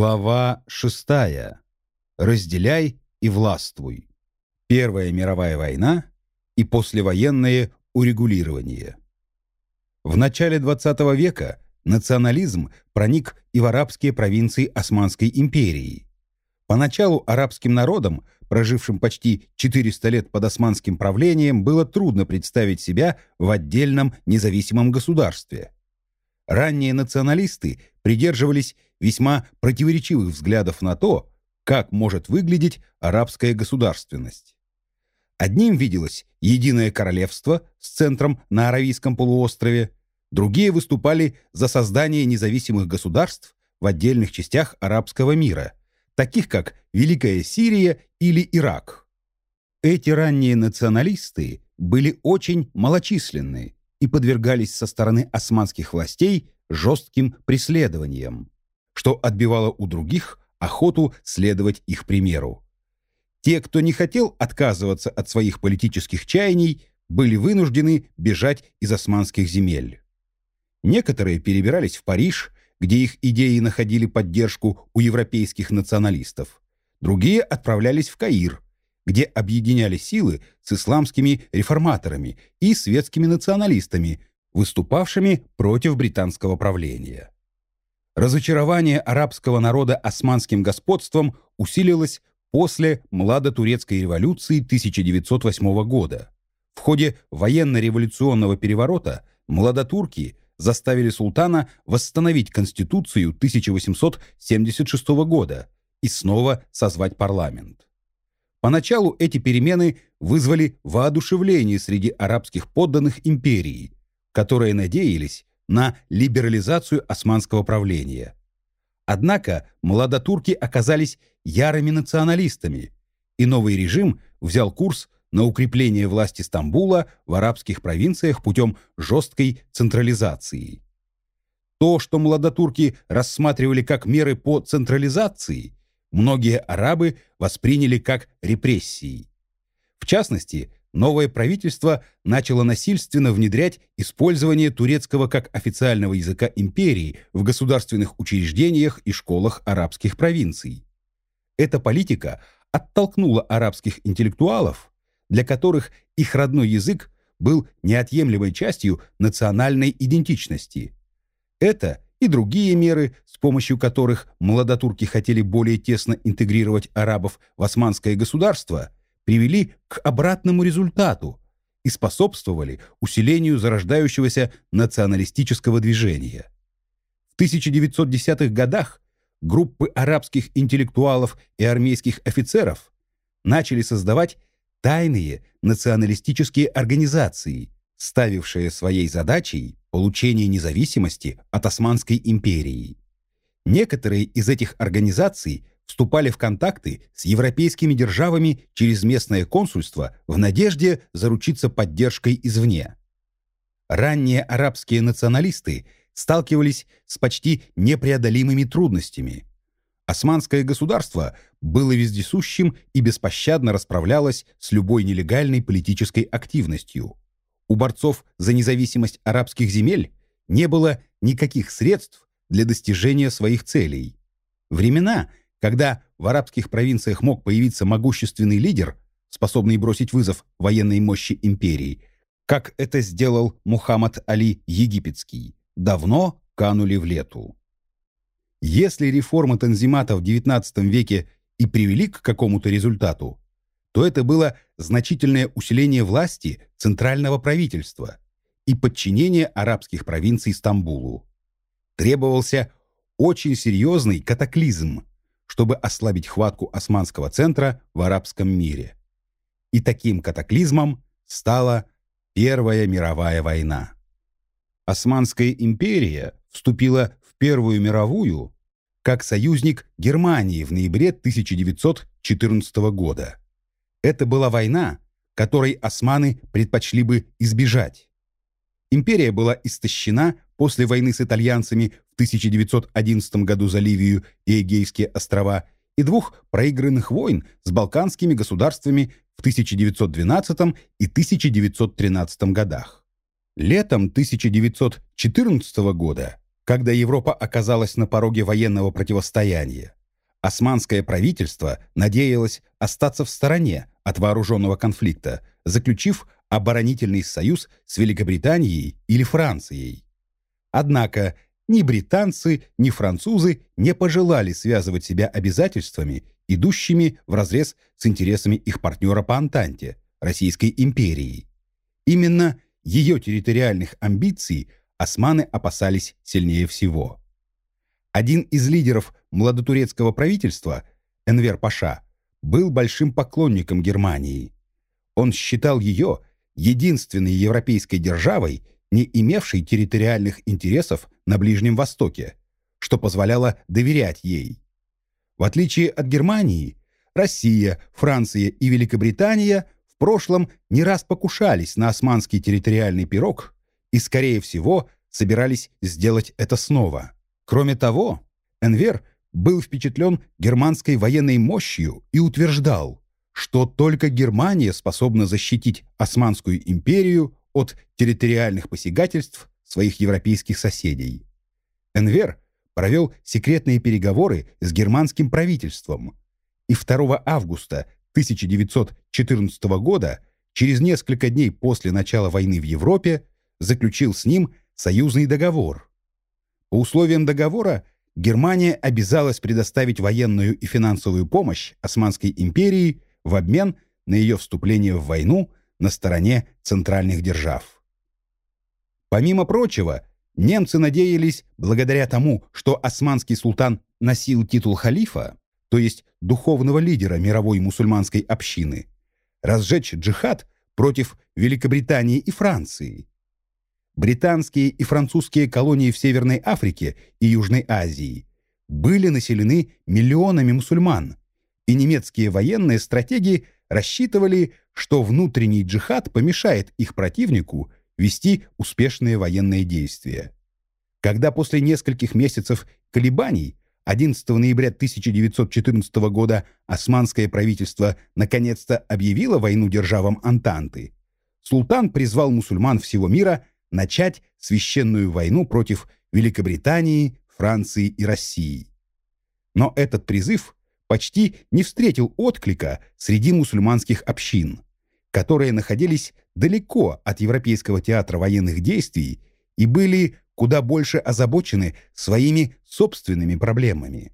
Глава шестая. Разделяй и властвуй. Первая мировая война и послевоенное урегулирование. В начале XX века национализм проник и в арабские провинции Османской империи. Поначалу арабским народам, прожившим почти 400 лет под османским правлением, было трудно представить себя в отдельном независимом государстве. Ранние националисты придерживались весьма противоречивых взглядов на то, как может выглядеть арабская государственность. Одним виделось единое королевство с центром на Аравийском полуострове, другие выступали за создание независимых государств в отдельных частях арабского мира, таких как Великая Сирия или Ирак. Эти ранние националисты были очень малочисленны и подвергались со стороны османских властей жестким преследованиям что отбивало у других охоту следовать их примеру. Те, кто не хотел отказываться от своих политических чаяний, были вынуждены бежать из османских земель. Некоторые перебирались в Париж, где их идеи находили поддержку у европейских националистов. Другие отправлялись в Каир, где объединяли силы с исламскими реформаторами и светскими националистами, выступавшими против британского правления. Разочарование арабского народа османским господством усилилось после Младотурецкой революции 1908 года. В ходе военно-революционного переворота младотурки заставили султана восстановить Конституцию 1876 года и снова созвать парламент. Поначалу эти перемены вызвали воодушевление среди арабских подданных империи, которые надеялись на либерализацию османского правления. Однако младотурки оказались ярыми националистами, и новый режим взял курс на укрепление власти Стамбула в арабских провинциях путем жесткой централизации. То, что младотурки рассматривали как меры по централизации, многие арабы восприняли как репрессии. В частности, новое правительство начало насильственно внедрять использование турецкого как официального языка империи в государственных учреждениях и школах арабских провинций. Эта политика оттолкнула арабских интеллектуалов, для которых их родной язык был неотъемлемой частью национальной идентичности. Это и другие меры, с помощью которых младотурки хотели более тесно интегрировать арабов в османское государство – привели к обратному результату и способствовали усилению зарождающегося националистического движения. В 1910-х годах группы арабских интеллектуалов и армейских офицеров начали создавать тайные националистические организации, ставившие своей задачей получение независимости от Османской империи. Некоторые из этих организаций вступали в контакты с европейскими державами через местное консульство в надежде заручиться поддержкой извне. Ранние арабские националисты сталкивались с почти непреодолимыми трудностями. Османское государство было вездесущим и беспощадно расправлялось с любой нелегальной политической активностью. У борцов за независимость арабских земель не было никаких средств для достижения своих целей. Времена, когда в арабских провинциях мог появиться могущественный лидер, способный бросить вызов военной мощи империи, как это сделал Мухаммад Али Египетский, давно канули в лету. Если реформы Танзимата в XIX веке и привели к какому-то результату, то это было значительное усиление власти центрального правительства и подчинение арабских провинций Стамбулу. Требовался очень серьезный катаклизм, чтобы ослабить хватку османского центра в арабском мире. И таким катаклизмом стала Первая мировая война. Османская империя вступила в Первую мировую как союзник Германии в ноябре 1914 года. Это была война, которой османы предпочли бы избежать. Империя была истощена после войны с итальянцами в 1911 году за Ливию и Эгейские острова и двух проигранных войн с балканскими государствами в 1912 и 1913 годах. Летом 1914 года когда Европа оказалась на пороге военного противостояния. Османское правительство надеялось остаться в стороне от вооруженного конфликта, заключив оборонительный союз с Великобританией или Францией. Однако ни британцы, ни французы не пожелали связывать себя обязательствами, идущими вразрез с интересами их партнера по Антанте, Российской империи. Именно ее территориальных амбиций османы опасались сильнее всего. Один из лидеров младотурецкого правительства, Энвер Паша, был большим поклонником Германии. Он считал ее единственной европейской державой, не имевшей территориальных интересов на Ближнем Востоке, что позволяло доверять ей. В отличие от Германии, Россия, Франция и Великобритания в прошлом не раз покушались на османский территориальный пирог и, скорее всего, собирались сделать это снова. Кроме того, Энвер был впечатлен германской военной мощью и утверждал, что только Германия способна защитить Османскую империю от территориальных посягательств своих европейских соседей. Энвер провел секретные переговоры с германским правительством, и 2 августа 1914 года, через несколько дней после начала войны в Европе, заключил с ним союзный договор. По условиям договора Германия обязалась предоставить военную и финансовую помощь Османской империи в обмен на ее вступление в войну на стороне центральных держав. Помимо прочего, немцы надеялись, благодаря тому, что османский султан носил титул халифа, то есть духовного лидера мировой мусульманской общины, разжечь джихад против Великобритании и Франции. Британские и французские колонии в Северной Африке и Южной Азии были населены миллионами мусульман, и немецкие военные стратеги рассчитывали, что внутренний джихад помешает их противнику вести успешные военные действия. Когда после нескольких месяцев колебаний 11 ноября 1914 года османское правительство наконец-то объявило войну державам Антанты, султан призвал мусульман всего мира начать священную войну против Великобритании, Франции и России. Но этот призыв почти не встретил отклика среди мусульманских общин, которые находились далеко от Европейского театра военных действий и были куда больше озабочены своими собственными проблемами.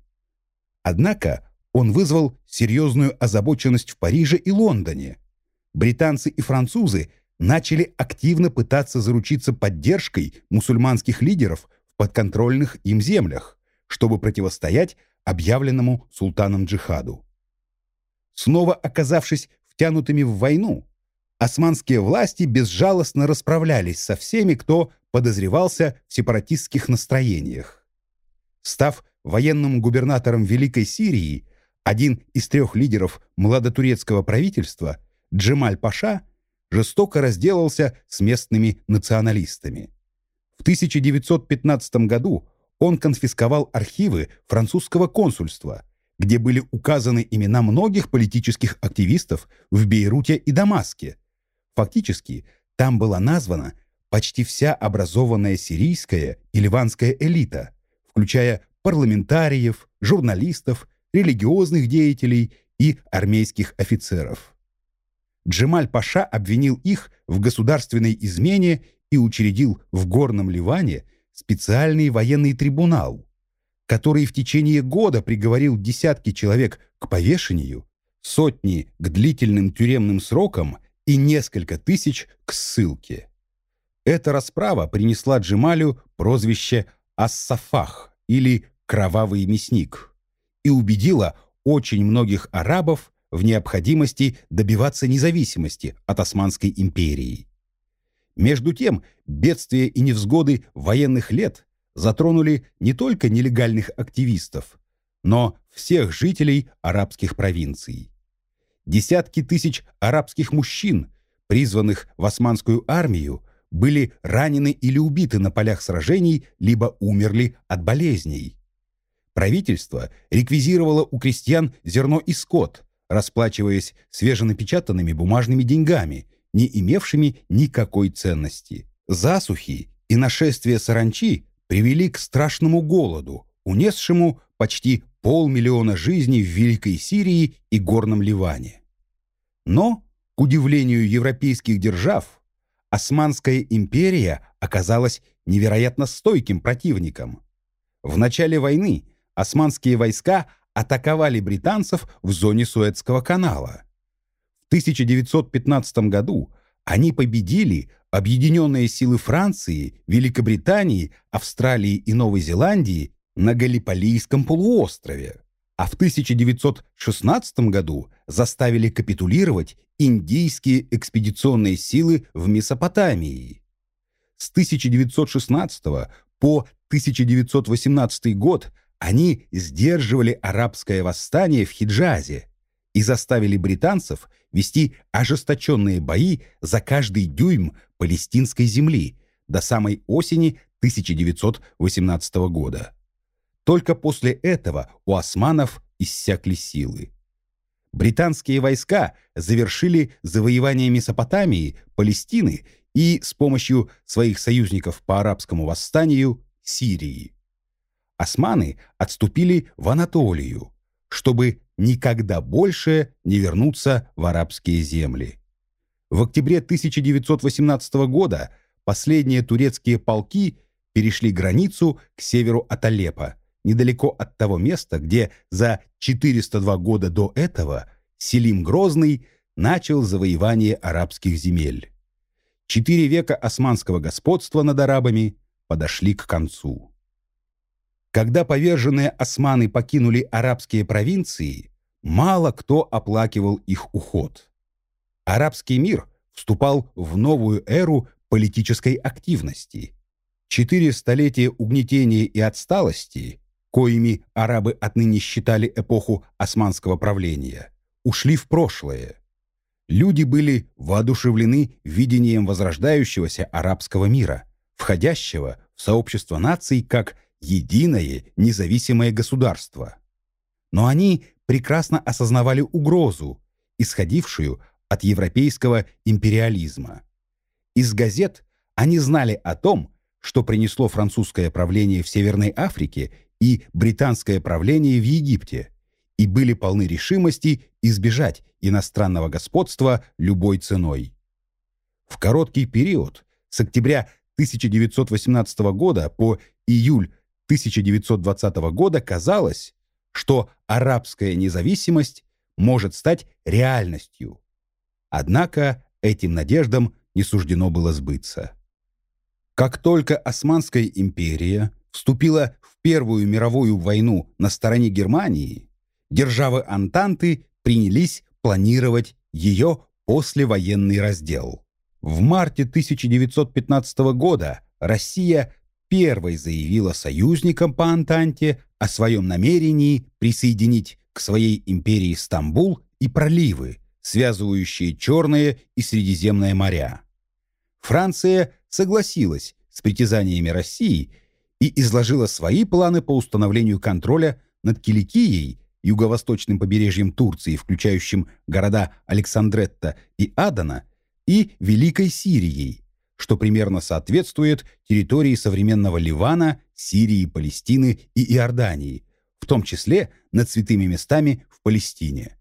Однако он вызвал серьезную озабоченность в Париже и Лондоне. Британцы и французы начали активно пытаться заручиться поддержкой мусульманских лидеров в подконтрольных им землях, чтобы противостоять объявленному султаном джихаду. Снова оказавшись втянутыми в войну, османские власти безжалостно расправлялись со всеми, кто подозревался в сепаратистских настроениях. Став военным губернатором Великой Сирии, один из трех лидеров младотурецкого правительства, Джемаль Паша, жестоко разделался с местными националистами. В 1915 году он конфисковал архивы французского консульства, где были указаны имена многих политических активистов в Бейруте и Дамаске. Фактически, там была названа почти вся образованная сирийская и ливанская элита, включая парламентариев, журналистов, религиозных деятелей и армейских офицеров. Джемаль Паша обвинил их в государственной измене и учредил в Горном Ливане специальный военный трибунал, который в течение года приговорил десятки человек к повешению, сотни к длительным тюремным срокам и несколько тысяч к ссылке. Эта расправа принесла Джемалю прозвище «Ассафах» или «Кровавый мясник» и убедила очень многих арабов в необходимости добиваться независимости от Османской империи. Между тем, бедствия и невзгоды военных лет затронули не только нелегальных активистов, но всех жителей арабских провинций. Десятки тысяч арабских мужчин, призванных в османскую армию, были ранены или убиты на полях сражений, либо умерли от болезней. Правительство реквизировало у крестьян зерно и скот, расплачиваясь свеженапечатанными бумажными деньгами, не имевшими никакой ценности. Засухи и нашествие саранчи привели к страшному голоду, унесшему почти полмиллиона жизней в Великой Сирии и Горном Ливане. Но, к удивлению европейских держав, Османская империя оказалась невероятно стойким противником. В начале войны османские войска атаковали британцев в зоне Суэцкого канала. В 1915 году они победили объединенные силы Франции, Великобритании, Австралии и Новой Зеландии на Галиполийском полуострове, а в 1916 году заставили капитулировать индийские экспедиционные силы в Месопотамии. С 1916 по 1918 год они сдерживали арабское восстание в Хиджазе и заставили британцев вести ожесточенные бои за каждый дюйм палестинской земли до самой осени 1918 года. Только после этого у османов иссякли силы. Британские войска завершили завоевание Месопотамии, Палестины и с помощью своих союзников по арабскому восстанию Сирии. Османы отступили в Анатолию, чтобы никогда больше не вернуться в арабские земли. В октябре 1918 года последние турецкие полки перешли границу к северу от Алеппо, недалеко от того места, где за 402 года до этого Селим Грозный начал завоевание арабских земель. Четыре века османского господства над арабами подошли к концу. Когда поверженные османы покинули арабские провинции, мало кто оплакивал их уход. Арабский мир вступал в новую эру политической активности. Четыре столетия угнетения и отсталости, коими арабы отныне считали эпоху османского правления, ушли в прошлое. Люди были воодушевлены видением возрождающегося арабского мира, входящего в сообщество наций как единое независимое государство. Но они прекрасно осознавали угрозу, исходившую от европейского империализма. Из газет они знали о том, что принесло французское правление в Северной Африке и британское правление в Египте, и были полны решимости избежать иностранного господства любой ценой. В короткий период, с октября 1918 года по июль 1920 года казалось, что арабская независимость может стать реальностью. Однако этим надеждам не суждено было сбыться. Как только Османская империя вступила в Первую мировую войну на стороне Германии, державы Антанты принялись планировать ее послевоенный раздел. В марте 1915 года Россия первой заявила союзникам по Антанте о своем намерении присоединить к своей империи Стамбул и проливы, связывающие Черное и Средиземное моря. Франция согласилась с притязаниями России и изложила свои планы по установлению контроля над Киликией, юго-восточным побережьем Турции, включающим города Александретта и Адана, и Великой Сирией, что примерно соответствует территории современного Ливана, Сирии, Палестины и Иордании, в том числе над святыми местами в Палестине.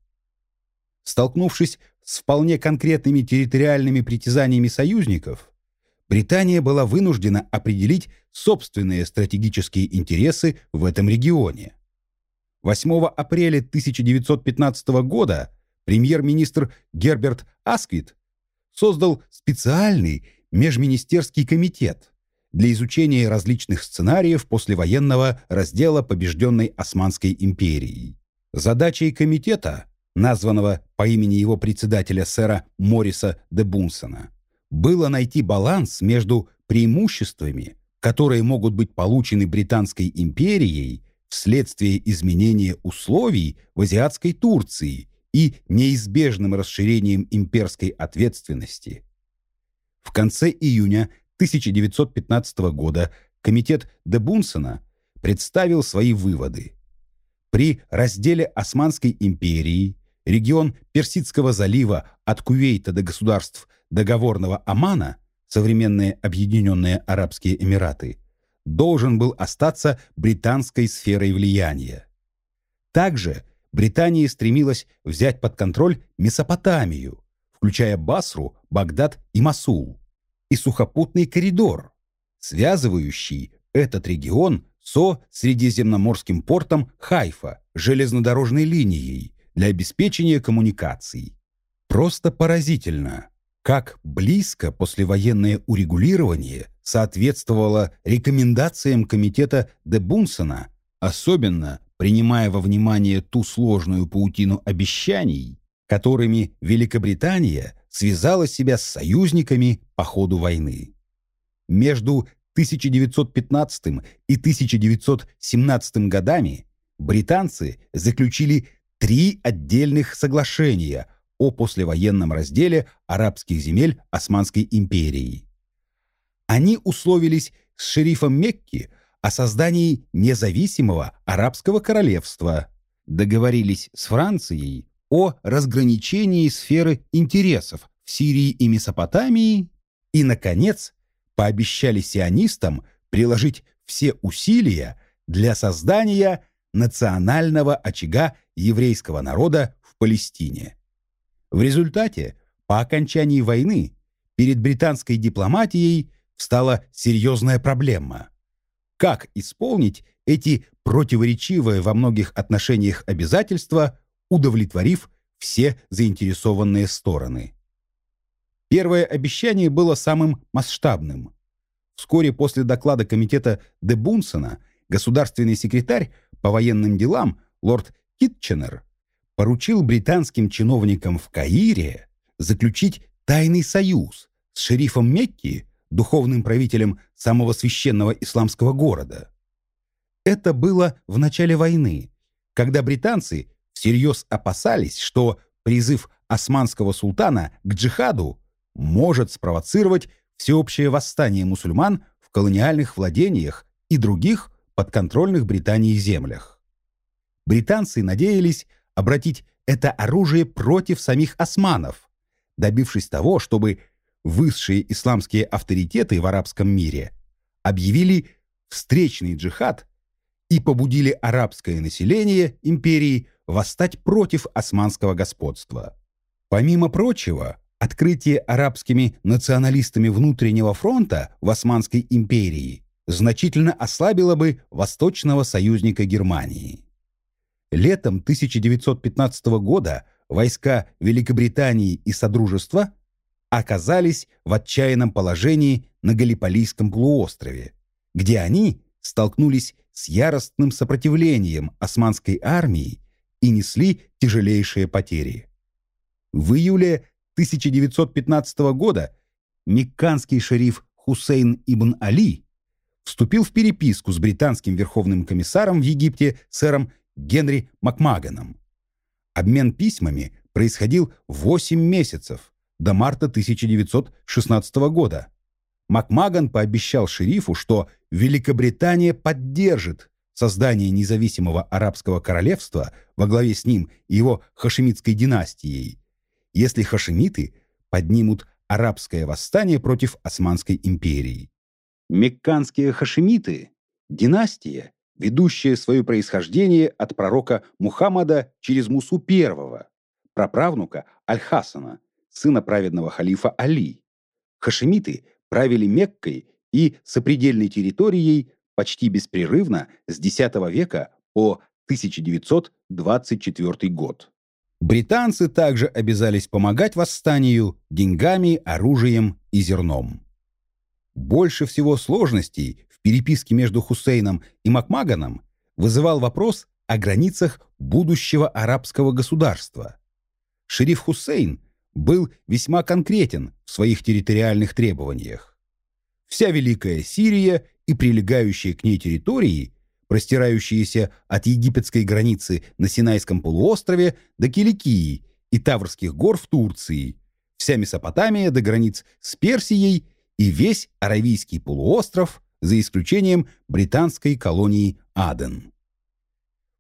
Столкнувшись с вполне конкретными территориальными притязаниями союзников, Британия была вынуждена определить собственные стратегические интересы в этом регионе. 8 апреля 1915 года премьер-министр Герберт Асквит создал специальный межминистерский комитет для изучения различных сценариев послевоенного раздела побежденной Османской империи. Задачей комитета, названного по имени его председателя сэра Мориса де Бунсона, было найти баланс между преимуществами, которые могут быть получены Британской империей вследствие изменения условий в азиатской Турции и неизбежным расширением имперской ответственности. В конце июня 1915 года комитет де Бунсена представил свои выводы. При разделе Османской империи регион Персидского залива от Кувейта до государств договорного Омана, современные Объединенные Арабские Эмираты, должен был остаться британской сферой влияния. Также Британия стремилась взять под контроль Месопотамию, включая Басру, Багдад и Масул, и сухопутный коридор, связывающий этот регион со Средиземноморским портом Хайфа, железнодорожной линией для обеспечения коммуникаций. Просто поразительно, как близко послевоенное урегулирование соответствовало рекомендациям комитета де Бунсона, особенно принимая во внимание ту сложную паутину обещаний, которыми Великобритания связала себя с союзниками по ходу войны. Между 1915 и 1917 годами британцы заключили три отдельных соглашения о послевоенном разделе арабских земель Османской империи. Они условились с шерифом Мекки о создании независимого арабского королевства, договорились с Францией о разграничении сферы интересов в Сирии и Месопотамии и, наконец, пообещали сионистам приложить все усилия для создания национального очага еврейского народа в Палестине. В результате, по окончании войны, перед британской дипломатией встала серьезная проблема. Как исполнить эти противоречивые во многих отношениях обязательства, удовлетворив все заинтересованные стороны? Первое обещание было самым масштабным. Вскоре после доклада комитета де Бунсона государственный секретарь по военным делам лорд Китченер поручил британским чиновникам в Каире заключить тайный союз с шерифом Мекки, духовным правителем самого священного исламского города. Это было в начале войны, когда британцы всерьез опасались, что призыв османского султана к джихаду может спровоцировать всеобщее восстание мусульман в колониальных владениях и других подконтрольных Британии землях. Британцы надеялись обратить это оружие против самих османов, добившись того, чтобы высшие исламские авторитеты в арабском мире объявили встречный джихад и побудили арабское население империи восстать против османского господства. Помимо прочего, открытие арабскими националистами внутреннего фронта в Османской империи значительно ослабило бы восточного союзника Германии. Летом 1915 года войска Великобритании и Содружества оказались в отчаянном положении на Галиполийском полуострове, где они столкнулись с яростным сопротивлением османской армии и несли тяжелейшие потери. В июле 1915 года мекканский шериф Хусейн ибн Али вступил в переписку с британским верховным комиссаром в Египте сэром Генри Макмаганом. Обмен письмами происходил 8 месяцев, до марта 1916 года. Макмаган пообещал шерифу, что Великобритания поддержит создание независимого арабского королевства во главе с ним и его хашемитской династией, если хашемиты поднимут арабское восстание против Османской империи. Мекканские хашемиты – династия, ведущая свое происхождение от пророка Мухаммада через Мусу I, праправнука Аль-Хасана, сына праведного халифа Али. Хашемиты правили Меккой и сопредельной территорией почти беспрерывно с X века по 1924 год. Британцы также обязались помогать восстанию деньгами, оружием и зерном. Больше всего сложностей в переписке между Хусейном и Макмаганом вызывал вопрос о границах будущего арабского государства. Шериф Хусейн был весьма конкретен в своих территориальных требованиях. Вся Великая Сирия и прилегающие к ней территории простирающиеся от египетской границы на Синайском полуострове до Киликии и Таврских гор в Турции, вся Месопотамия до границ с Персией и весь Аравийский полуостров, за исключением британской колонии Аден.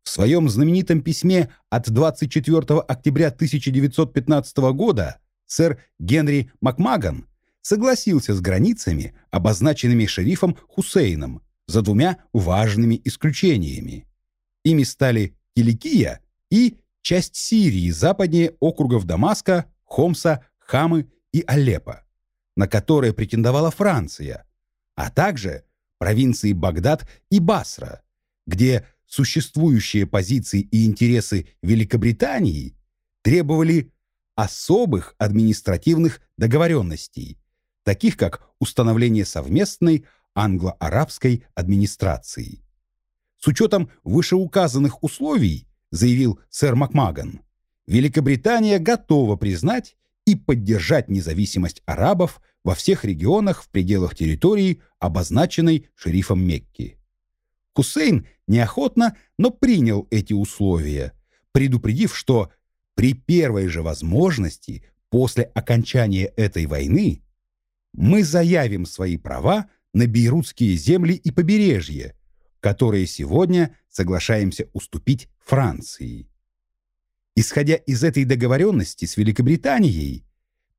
В своем знаменитом письме от 24 октября 1915 года сэр Генри Макмаган согласился с границами, обозначенными шерифом Хусейном, за двумя важными исключениями. Ими стали Киликия и часть Сирии западнее округов Дамаска, Хомса, Хамы и Алеппо, на которые претендовала Франция, а также провинции Багдад и Басра, где существующие позиции и интересы Великобритании требовали особых административных договоренностей, таких как установление совместной англо-арабской администрации. С учетом вышеуказанных условий, заявил сэр Макмаган, Великобритания готова признать и поддержать независимость арабов во всех регионах в пределах территории, обозначенной шерифом Мекки. Хусейн неохотно, но принял эти условия, предупредив, что при первой же возможности после окончания этой войны мы заявим свои права на бейрутские земли и побережье, которые сегодня соглашаемся уступить Франции. Исходя из этой договоренности с Великобританией,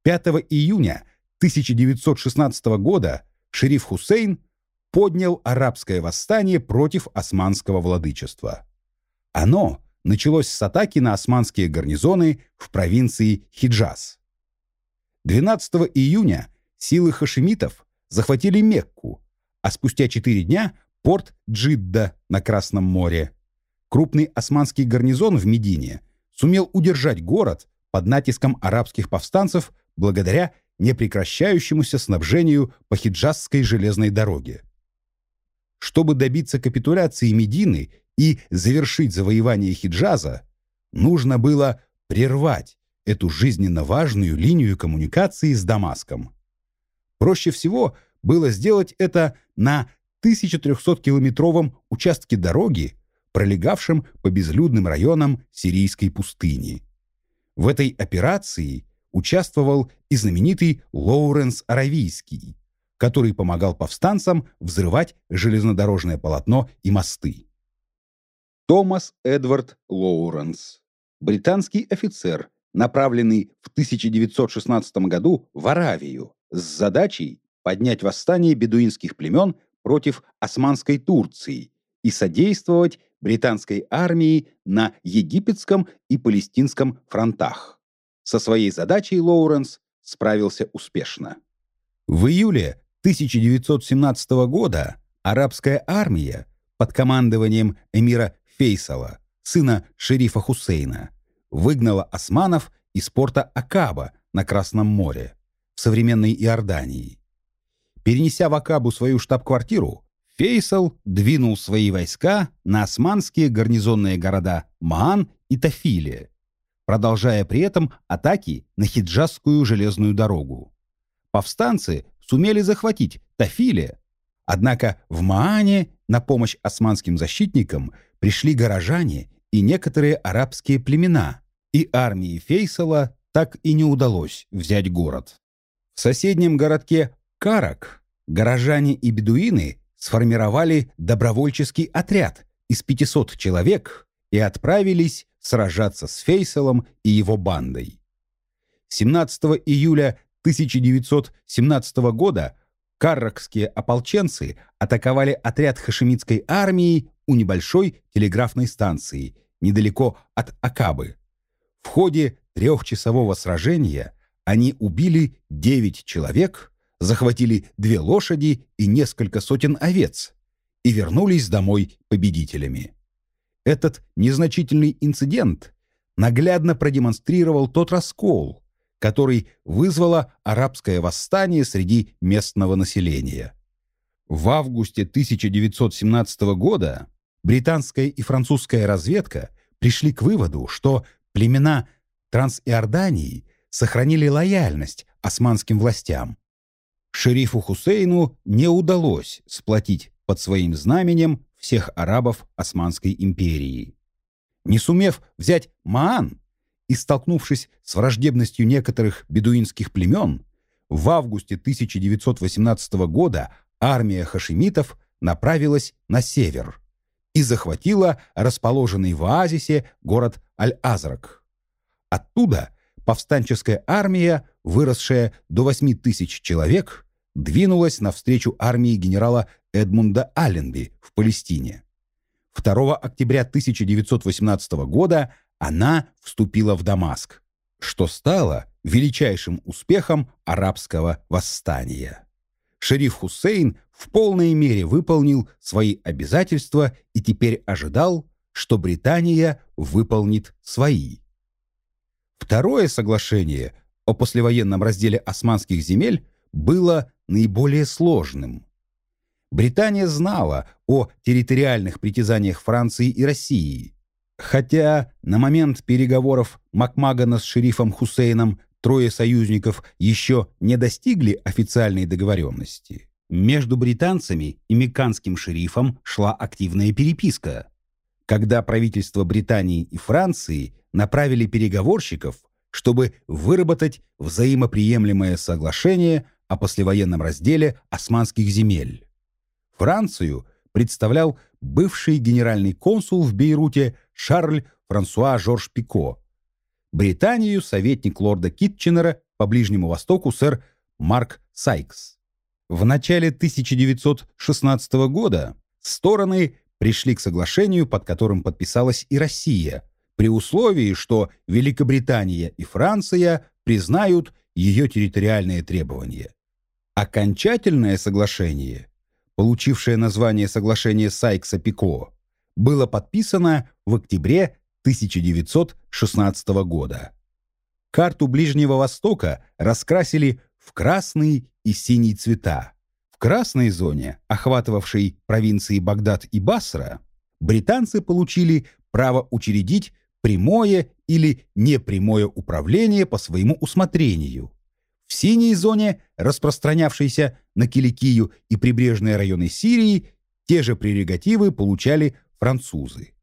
5 июня 1916 года шериф Хусейн поднял арабское восстание против османского владычества. Оно началось с атаки на османские гарнизоны в провинции Хиджаз. 12 июня силы хашимитов захватили Мекку, а спустя четыре дня порт Джидда на Красном море. Крупный османский гарнизон в Медине сумел удержать город под натиском арабских повстанцев благодаря непрекращающемуся снабжению по Хиджазской железной дороге. Чтобы добиться капитуляции Медины и завершить завоевание Хиджаза, нужно было прервать эту жизненно важную линию коммуникации с Дамаском. Проще всего было сделать это на 1300-километровом участке дороги, пролегавшем по безлюдным районам сирийской пустыни. В этой операции участвовал и знаменитый Лоуренс Аравийский, который помогал повстанцам взрывать железнодорожное полотно и мосты. Томас Эдвард Лоуренс, британский офицер, направленный в 1916 году в Аравию с задачей поднять восстание бедуинских племен против османской Турции и содействовать британской армии на египетском и палестинском фронтах. Со своей задачей Лоуренс справился успешно. В июле 1917 года арабская армия под командованием эмира Фейсала, сына шерифа Хусейна, выгнала османов из порта Акаба на Красном море, в современной Иордании. Перенеся в Акабу свою штаб-квартиру, Фейсал двинул свои войска на османские гарнизонные города Маан и Тафиле, продолжая при этом атаки на Хиджазскую железную дорогу. Повстанцы сумели захватить Тафиле, однако в Маане на помощь османским защитникам пришли горожане и некоторые арабские племена, и армии Фейсала так и не удалось взять город. В соседнем городке Карак горожане и бедуины сформировали добровольческий отряд из 500 человек и отправились сражаться с Фейсалом и его бандой. 17 июля 1917 года карракские ополченцы атаковали отряд хашемитской армии у небольшой телеграфной станции недалеко от Акабы. В ходе трехчасового сражения они убили 9 человек, захватили две лошади и несколько сотен овец и вернулись домой победителями. Этот незначительный инцидент наглядно продемонстрировал тот раскол, который вызвало арабское восстание среди местного населения. В августе 1917 года британская и французская разведка пришли к выводу, что племена Трансиордании сохранили лояльность османским властям. Шерифу Хусейну не удалось сплотить под своим знаменем всех арабов Османской империи. Не сумев взять Маан и столкнувшись с враждебностью некоторых бедуинских племен, в августе 1918 года армия хашимитов направилась на север и захватила расположенный в оазисе город Аль-Азрак. Оттуда повстанческая армия, выросшая до 8 тысяч человек, двинулась навстречу армии генерала Эдмунда Алленби в Палестине. 2 октября 1918 года она вступила в Дамаск, что стало величайшим успехом арабского восстания. Шериф Хусейн в полной мере выполнил свои обязательства и теперь ожидал, что Британия выполнит свои. Второе соглашение о послевоенном разделе османских земель было наиболее сложным. Британия знала о территориальных притязаниях Франции и России, хотя на момент переговоров Макмагана с шерифом Хусейном трое союзников еще не достигли официальной договоренности. Между британцами и мекканским шерифом шла активная переписка. Когда правительства Британии и Франции направили переговорщиков, чтобы выработать взаимоприемлемое соглашение о послевоенном разделе османских земель. Францию представлял бывший генеральный консул в Бейруте Шарль Франсуа Жорж Пико, Британию советник лорда Китченера по Ближнему Востоку сэр Марк Сайкс. В начале 1916 года стороны пришли к соглашению, под которым подписалась и Россия, при условии, что Великобритания и Франция признают ее территориальные требования. Окончательное соглашение, получившее название соглашения Сайкса-Пико, было подписано в октябре 1916 года. Карту Ближнего Востока раскрасили в красный и синий цвета. В красной зоне, охватывавшей провинции Багдад и Басра, британцы получили право учредить прямое или непрямое управление по своему усмотрению. В синей зоне, распространявшейся на Киликию и прибрежные районы Сирии, те же прерогативы получали французы.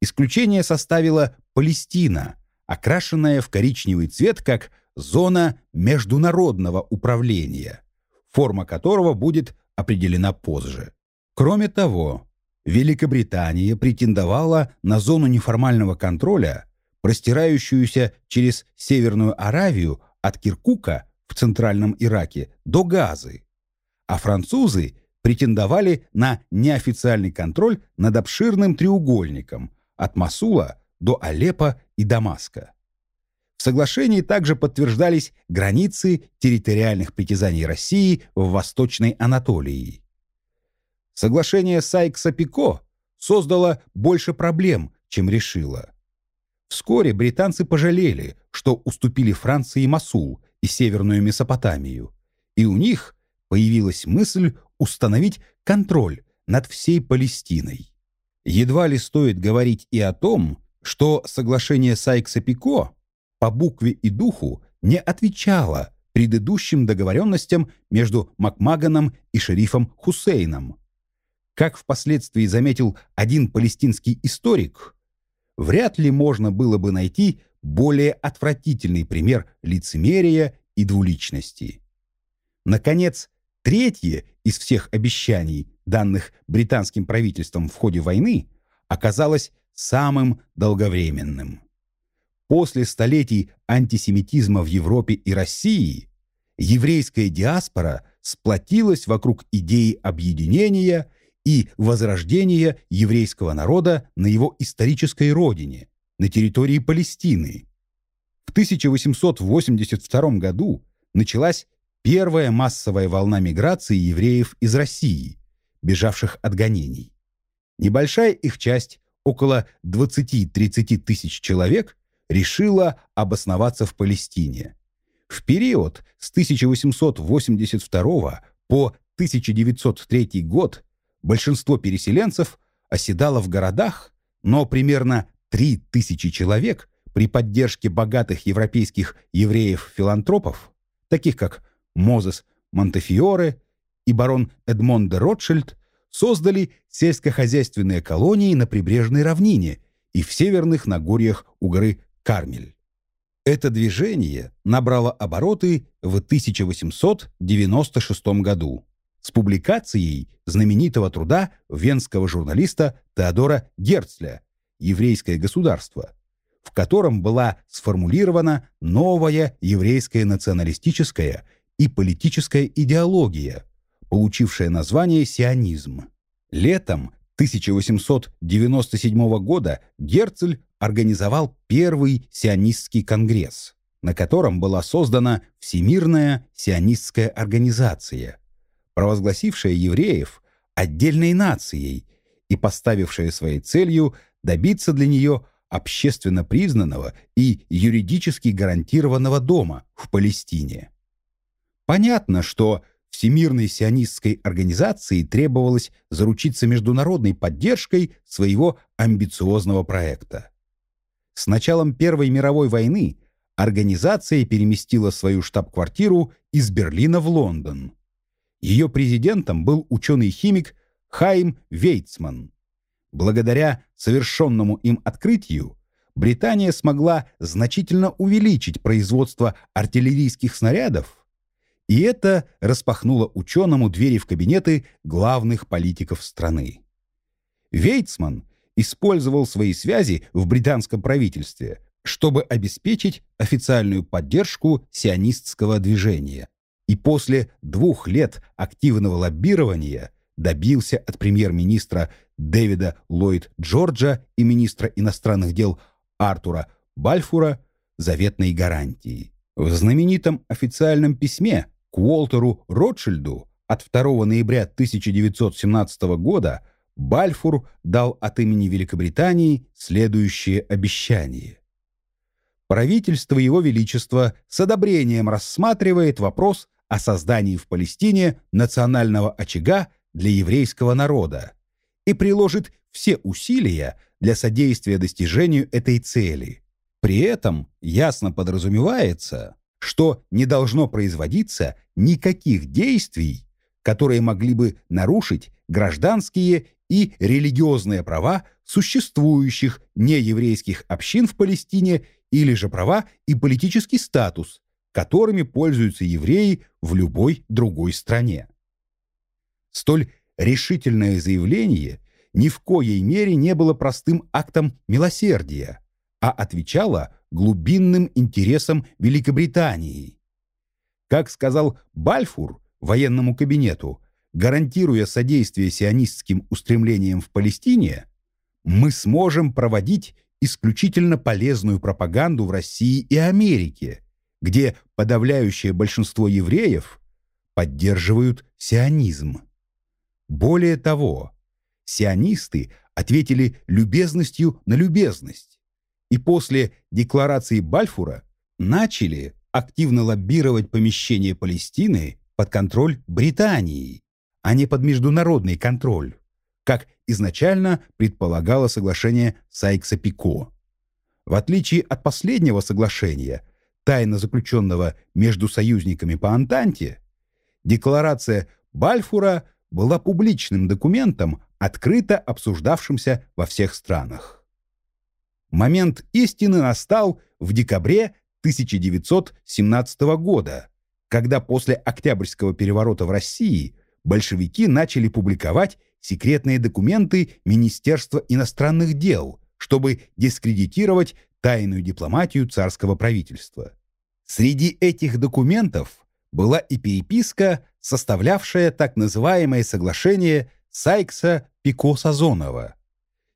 Исключение составила Палестина, окрашенная в коричневый цвет как зона международного управления, форма которого будет определена позже. Кроме того, Великобритания претендовала на зону неформального контроля, простирающуюся через Северную Аравию от Киркука в центральном Ираке до Газы, а французы претендовали на неофициальный контроль над обширным треугольником от Масула до Алеппо и Дамаска. В соглашении также подтверждались границы территориальных притязаний России в Восточной Анатолии. Соглашение Сайкса-Пико создало больше проблем, чем решило. Вскоре британцы пожалели, что уступили Франции Масул и Северную Месопотамию, и у них появилась мысль установить контроль над всей Палестиной. Едва ли стоит говорить и о том, что соглашение Сайкса-Пико по букве и духу не отвечало предыдущим договоренностям между Макмаганом и шерифом Хусейном. Как впоследствии заметил один палестинский историк, вряд ли можно было бы найти более отвратительный пример лицемерия и двуличности. Наконец, третье из всех обещаний, данных британским правительством в ходе войны, оказалось самым долговременным. После столетий антисемитизма в Европе и России еврейская диаспора сплотилась вокруг идеи объединения и возрождения еврейского народа на его исторической родине, на территории Палестины. В 1882 году началась первая массовая волна миграции евреев из России, бежавших от гонений. Небольшая их часть, около 20-30 тысяч человек, решила обосноваться в Палестине. В период с 1882 по 1903 год большинство переселенцев оседало в городах, но примерно 3000 человек при поддержке богатых европейских евреев-филантропов, таких как Мозес Монтефиоре и барон Эдмон де Ротшильд создали сельскохозяйственные колонии на прибрежной равнине и в северных Нагорьях у горы Кармель. Это движение набрало обороты в 1896 году с публикацией знаменитого труда венского журналиста Теодора Герцля «Еврейское государство», в котором была сформулирована новая еврейская националистическая и политическая идеология, получившее название сионизм. Летом 1897 года Герцль организовал первый сионистский конгресс, на котором была создана Всемирная сионистская организация, провозгласившая евреев отдельной нацией и поставившая своей целью добиться для нее общественно признанного и юридически гарантированного дома в Палестине. Понятно, что Всемирной сионистской организации требовалось заручиться международной поддержкой своего амбициозного проекта. С началом Первой мировой войны организация переместила свою штаб-квартиру из Берлина в Лондон. Ее президентом был ученый-химик Хайм Вейцман. Благодаря совершенному им открытию Британия смогла значительно увеличить производство артиллерийских снарядов и это распахнуло ученому двери в кабинеты главных политиков страны. Вейцман использовал свои связи в британском правительстве, чтобы обеспечить официальную поддержку сионистского движения. И после двух лет активного лоббирования добился от премьер-министра Дэвида Ллойд Джорджа и министра иностранных дел Артура Бальфура заветной гарантии. В знаменитом официальном письме к Уолтеру Ротшильду от 2 ноября 1917 года Бальфур дал от имени Великобритании следующее обещание. Правительство Его Величества с одобрением рассматривает вопрос о создании в Палестине национального очага для еврейского народа и приложит все усилия для содействия достижению этой цели. При этом ясно подразумевается, что не должно производиться никаких действий, которые могли бы нарушить гражданские и религиозные права существующих нееврейских общин в Палестине или же права и политический статус, которыми пользуются евреи в любой другой стране. Столь решительное заявление ни в коей мере не было простым актом милосердия, а отвечало глубинным интересам Великобритании. Как сказал Бальфур военному кабинету, гарантируя содействие сионистским устремлениям в Палестине, мы сможем проводить исключительно полезную пропаганду в России и Америке, где подавляющее большинство евреев поддерживают сионизм. Более того, сионисты ответили любезностью на любезность и после декларации Бальфура начали активно лоббировать помещение Палестины под контроль Британии, а не под международный контроль, как изначально предполагало соглашение Сайкса-Пико. В отличие от последнего соглашения, тайно заключенного между союзниками по Антанте, декларация Бальфура была публичным документом, открыто обсуждавшимся во всех странах. Момент истины настал в декабре 1917 года, когда после Октябрьского переворота в России большевики начали публиковать секретные документы Министерства иностранных дел, чтобы дискредитировать тайную дипломатию царского правительства. Среди этих документов была и переписка, составлявшая так называемое соглашение Сайкса-Пико-Сазонова.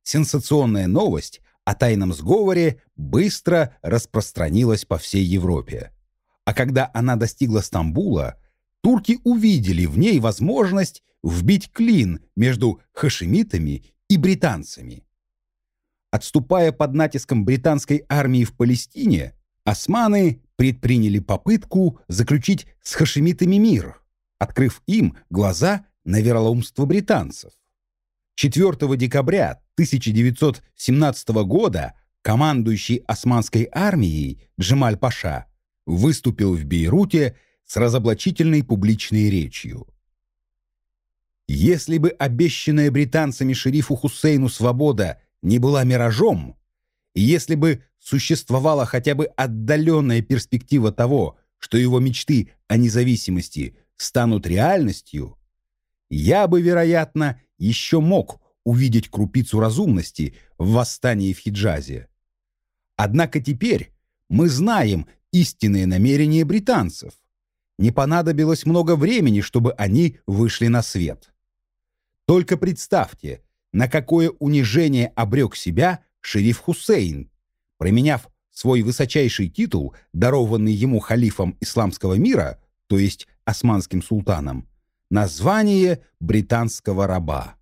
Сенсационная новость о тайном сговоре быстро распространилась по всей Европе. А когда она достигла Стамбула, турки увидели в ней возможность вбить клин между хашемитами и британцами. Отступая под натиском британской армии в Палестине, османы предприняли попытку заключить с хашемитами мир, открыв им глаза на вероломство британцев. 4 декабря 1917 года командующий османской армией Джемаль Паша выступил в Бейруте с разоблачительной публичной речью. Если бы обещанная британцами шерифу Хусейну свобода не была миражом, если бы существовала хотя бы отдаленная перспектива того, что его мечты о независимости станут реальностью, я бы, вероятно, еще мог увидеть крупицу разумности в восстании в Хиджазе. Однако теперь мы знаем истинные намерения британцев. не понадобилось много времени, чтобы они вышли на свет. Только представьте, на какое унижение обрек себя шериф Хусейн, променяв свой высочайший титул, дарованный ему халифом исламского мира, то есть османским султаном, на звание британского раба.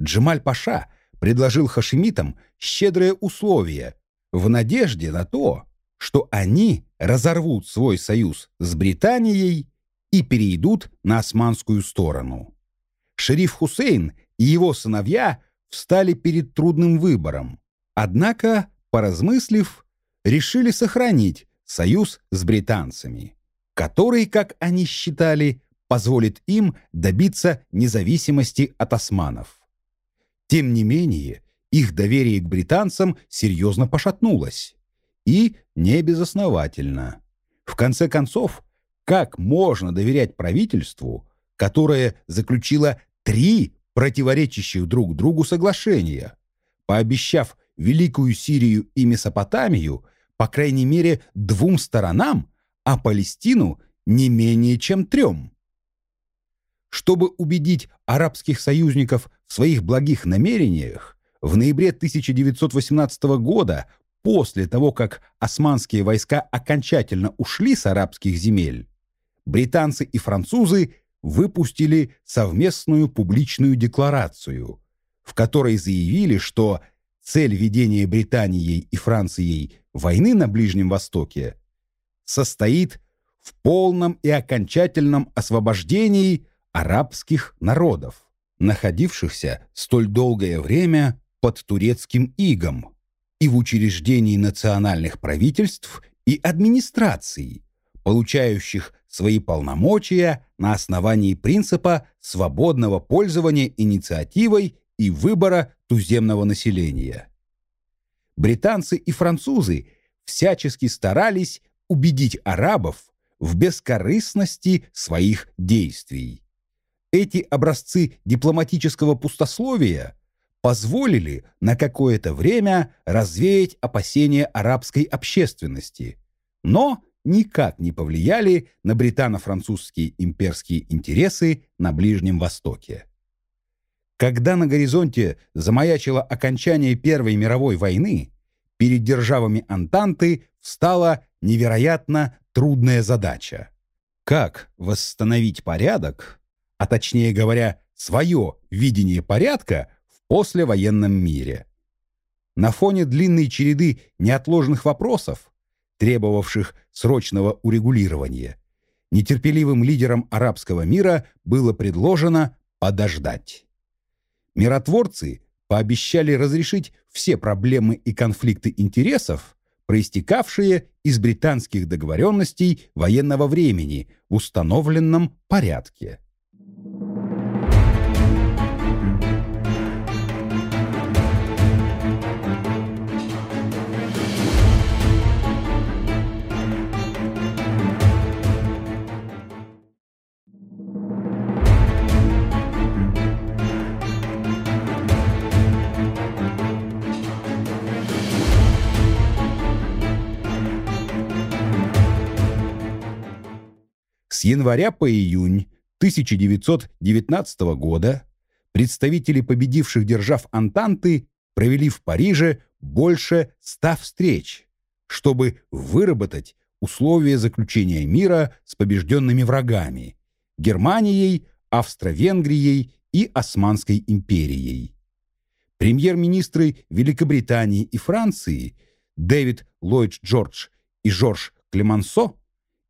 Джемаль-паша предложил хашимитам щедрые условия в надежде на то, что они разорвут свой союз с Британией и перейдут на османскую сторону. Шериф Хусейн и его сыновья встали перед трудным выбором. Однако, поразмыслив, решили сохранить союз с британцами, который, как они считали, позволит им добиться независимости от османов. Тем не менее, их доверие к британцам серьезно пошатнулось. И не безосновательно. В конце концов, как можно доверять правительству, которое заключило три противоречащих друг другу соглашения, пообещав Великую Сирию и Месопотамию, по крайней мере, двум сторонам, а Палестину не менее чем трем. Чтобы убедить арабских союзников в своих благих намерениях, в ноябре 1918 года после того, как османские войска окончательно ушли с арабских земель, британцы и французы выпустили совместную публичную декларацию, в которой заявили, что цель ведения Британией и Францией войны на Ближнем Востоке состоит в полном и окончательном освобождении арабских народов, находившихся столь долгое время под турецким игом и в учреждении национальных правительств и администраций, получающих свои полномочия на основании принципа свободного пользования инициативой и выбора туземного населения. Британцы и французы всячески старались убедить арабов в бескорыстности своих действий. Эти образцы дипломатического пустословия позволили на какое-то время развеять опасения арабской общественности, но никак не повлияли на британо-французские имперские интересы на Ближнем Востоке. Когда на горизонте замаячило окончание Первой мировой войны, перед державами Антанты встала невероятно трудная задача. Как восстановить порядок, а точнее говоря, свое видение порядка в послевоенном мире? На фоне длинной череды неотложных вопросов требовавших срочного урегулирования, нетерпеливым лидерам арабского мира было предложено подождать. Миротворцы пообещали разрешить все проблемы и конфликты интересов, проистекавшие из британских договоренностей военного времени в установленном порядке. Января по июнь 1919 года представители победивших держав Антанты провели в Париже больше ста встреч, чтобы выработать условия заключения мира с побежденными врагами – Германией, Австро-Венгрией и Османской империей. Премьер-министры Великобритании и Франции Дэвид Ллойд Джордж и Жорж Клемансо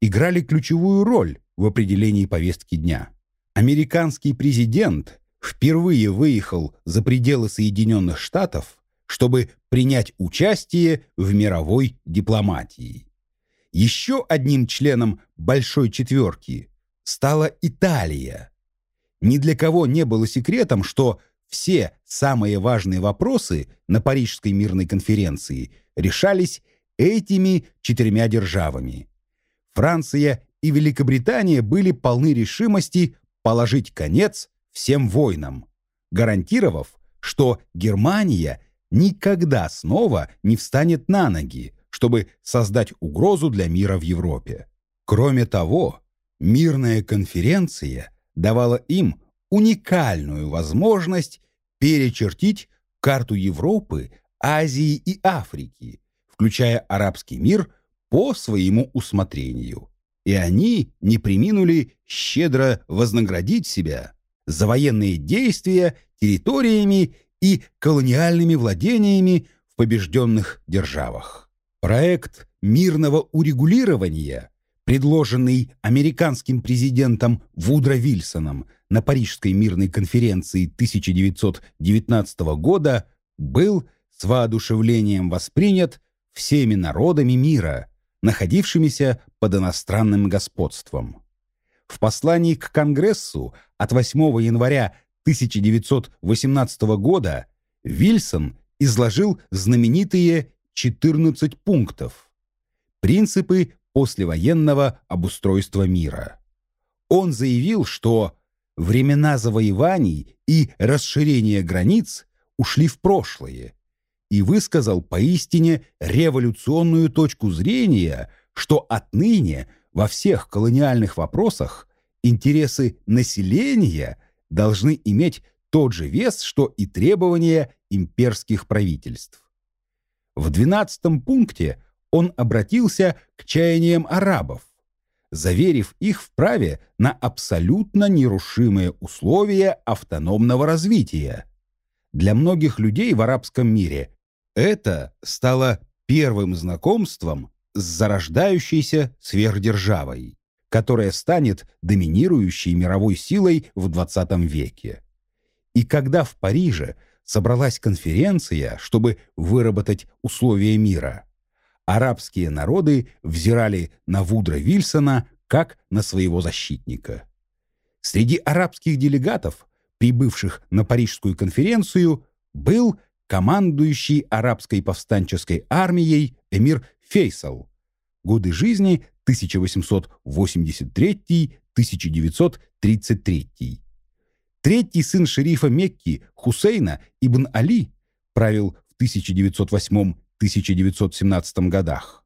играли ключевую роль в определении повестки дня. Американский президент впервые выехал за пределы Соединенных Штатов, чтобы принять участие в мировой дипломатии. Еще одним членом «Большой четверки» стала Италия. Ни для кого не было секретом, что все самые важные вопросы на Парижской мирной конференции решались этими четырьмя державами. Франция и Великобритания были полны решимости положить конец всем войнам, гарантировав, что Германия никогда снова не встанет на ноги, чтобы создать угрозу для мира в Европе. Кроме того, мирная конференция давала им уникальную возможность перечертить карту Европы, Азии и Африки, включая арабский мир по своему усмотрению. И они не приминули щедро вознаградить себя за военные действия территориями и колониальными владениями в побежденных державах. Проект мирного урегулирования, предложенный американским президентом Вудро Вильсоном на Парижской мирной конференции 1919 года, был с воодушевлением воспринят всеми народами мира, находившимися под иностранным господством. В послании к Конгрессу от 8 января 1918 года Вильсон изложил знаменитые 14 пунктов «Принципы послевоенного обустройства мира». Он заявил, что времена завоеваний и расширения границ ушли в прошлое и высказал поистине революционную точку зрения, что отныне во всех колониальных вопросах интересы населения должны иметь тот же вес, что и требования имперских правительств. В 12 пункте он обратился к чаяниям арабов, заверив их в праве на абсолютно нерушимые условия автономного развития. Для многих людей в арабском мире это стало первым знакомством с зарождающейся сверхдержавой, которая станет доминирующей мировой силой в XX веке. И когда в Париже собралась конференция, чтобы выработать условия мира, арабские народы взирали на Вудра Вильсона как на своего защитника. Среди арабских делегатов, прибывших на Парижскую конференцию, был командующий арабской повстанческой армией эмир Фейсал. Годы жизни 1883-1933. Третий сын шерифа Мекки Хусейна ибн Али правил в 1908-1917 годах.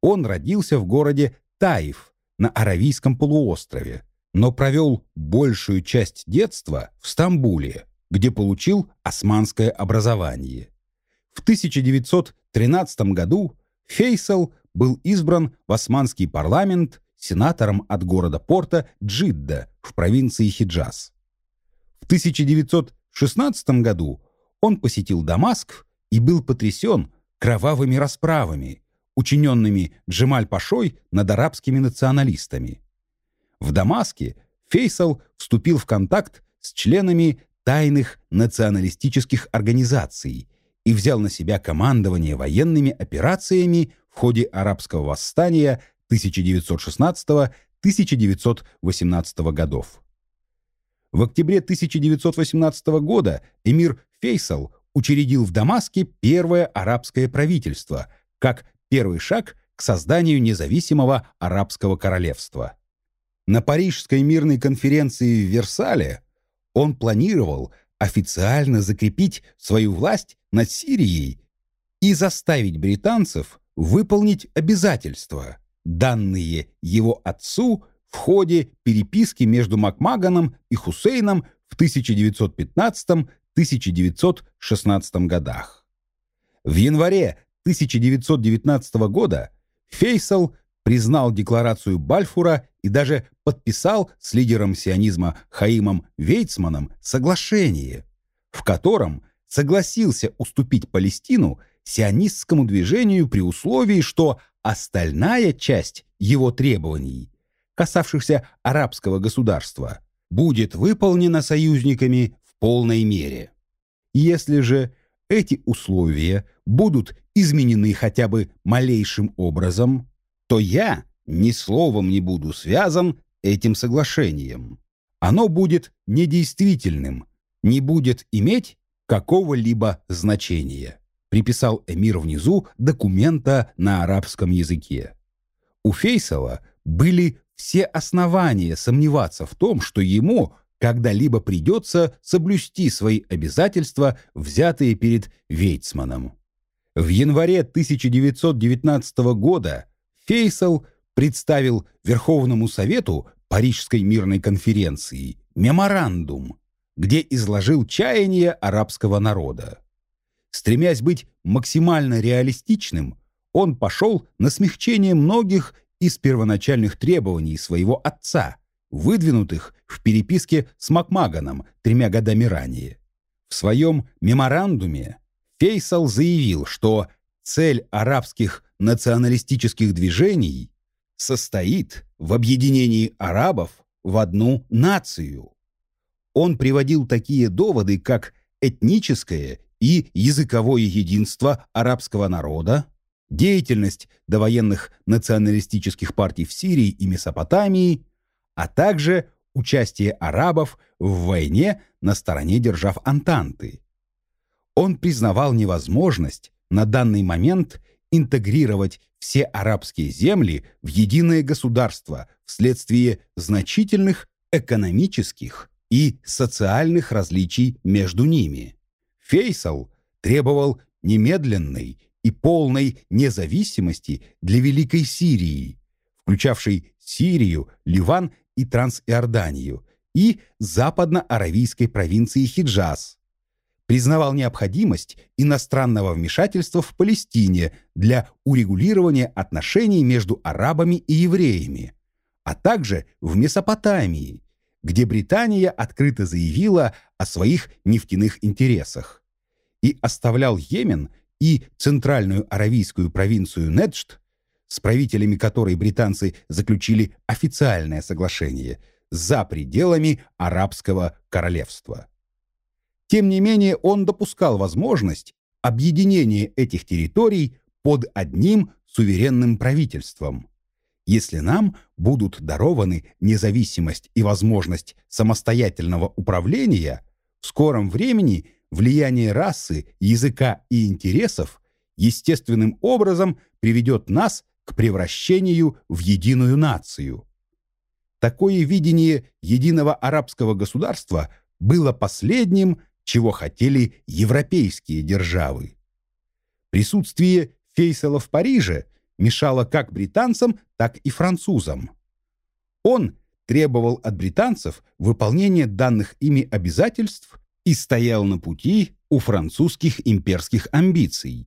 Он родился в городе Таиф на Аравийском полуострове, но провел большую часть детства в Стамбуле – где получил османское образование. В 1913 году Фейсал был избран в османский парламент сенатором от города порта Джидда в провинции Хиджаз. В 1916 году он посетил Дамаск и был потрясен кровавыми расправами, учиненными Джемаль-Пашой над арабскими националистами. В Дамаске Фейсал вступил в контакт с членами тайных националистических организаций и взял на себя командование военными операциями в ходе арабского восстания 1916-1918 годов. В октябре 1918 года эмир Фейсал учредил в Дамаске первое арабское правительство как первый шаг к созданию независимого арабского королевства. На Парижской мирной конференции в Версале он планировал официально закрепить свою власть над Сирией и заставить британцев выполнить обязательства, данные его отцу в ходе переписки между Макмаганом и Хусейном в 1915-1916 годах. В январе 1919 года Фейсал признал декларацию Бальфура и даже подписал с лидером сионизма Хаимом Вейцманом соглашение, в котором согласился уступить Палестину сионистскому движению при условии, что остальная часть его требований, касавшихся арабского государства, будет выполнена союзниками в полной мере. Если же эти условия будут изменены хотя бы малейшим образом, то я ни словом не буду связан этим соглашением. Оно будет недействительным, не будет иметь какого-либо значения, приписал эмир внизу документа на арабском языке. У Фейсала были все основания сомневаться в том, что ему когда-либо придется соблюсти свои обязательства, взятые перед Вейцманом. В январе 1919 года Фейсал представил Верховному Совету Парижской мирной конференции меморандум, где изложил чаяние арабского народа. Стремясь быть максимально реалистичным, он пошел на смягчение многих из первоначальных требований своего отца, выдвинутых в переписке с Макмаганом тремя годами ранее. В своем меморандуме Фейсал заявил, что цель арабских националистических движений состоит в объединении арабов в одну нацию. Он приводил такие доводы, как этническое и языковое единство арабского народа, деятельность довоенных националистических партий в Сирии и Месопотамии, а также участие арабов в войне на стороне держав Антанты. Он признавал невозможность на данный момент интегрировать все арабские земли в единое государство вследствие значительных экономических и социальных различий между ними. Фейсал требовал немедленной и полной независимости для Великой Сирии, включавшей Сирию, Ливан и Трансиорданию, и западно-аравийской провинции Хиджаз, признавал необходимость иностранного вмешательства в Палестине для урегулирования отношений между арабами и евреями, а также в Месопотамии, где Британия открыто заявила о своих нефтяных интересах, и оставлял Йемен и центральную аравийскую провинцию Неджд, с правителями которой британцы заключили официальное соглашение, за пределами арабского королевства. Тем не менее, он допускал возможность объединения этих территорий под одним суверенным правительством. Если нам будут дарованы независимость и возможность самостоятельного управления, в скором времени влияние расы, языка и интересов естественным образом приведет нас к превращению в единую нацию. Такое видение единого арабского государства было последним, чего хотели европейские державы. Присутствие Фейсала в Париже мешало как британцам, так и французам. Он требовал от британцев выполнения данных ими обязательств и стоял на пути у французских имперских амбиций.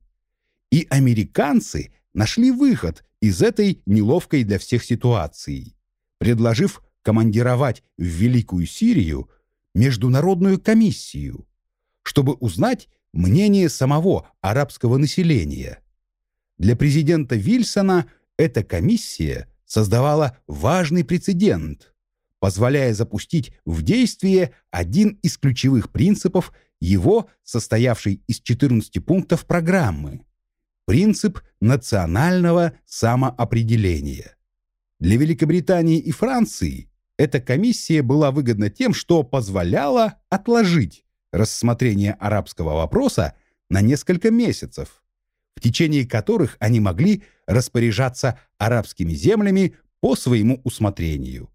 И американцы нашли выход из этой неловкой для всех ситуации, предложив командировать в Великую Сирию международную комиссию, чтобы узнать мнение самого арабского населения. Для президента Вильсона эта комиссия создавала важный прецедент, позволяя запустить в действие один из ключевых принципов его, состоявший из 14 пунктов программы – принцип национального самоопределения. Для Великобритании и Франции эта комиссия была выгодна тем, что позволяла отложить рассмотрение арабского вопроса на несколько месяцев, в течение которых они могли распоряжаться арабскими землями по своему усмотрению.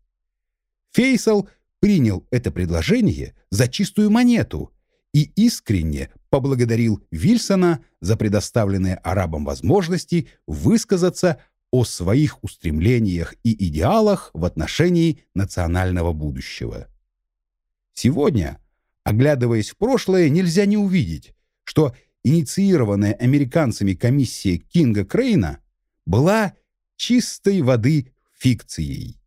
Фейсал принял это предложение за чистую монету и искренне поблагодарил Вильсона за предоставленные арабам возможности высказаться о своих устремлениях и идеалах в отношении национального будущего. Сегодня, оглядываясь в прошлое, нельзя не увидеть, что инициированная американцами комиссия Кинга Крейна была чистой воды фикцией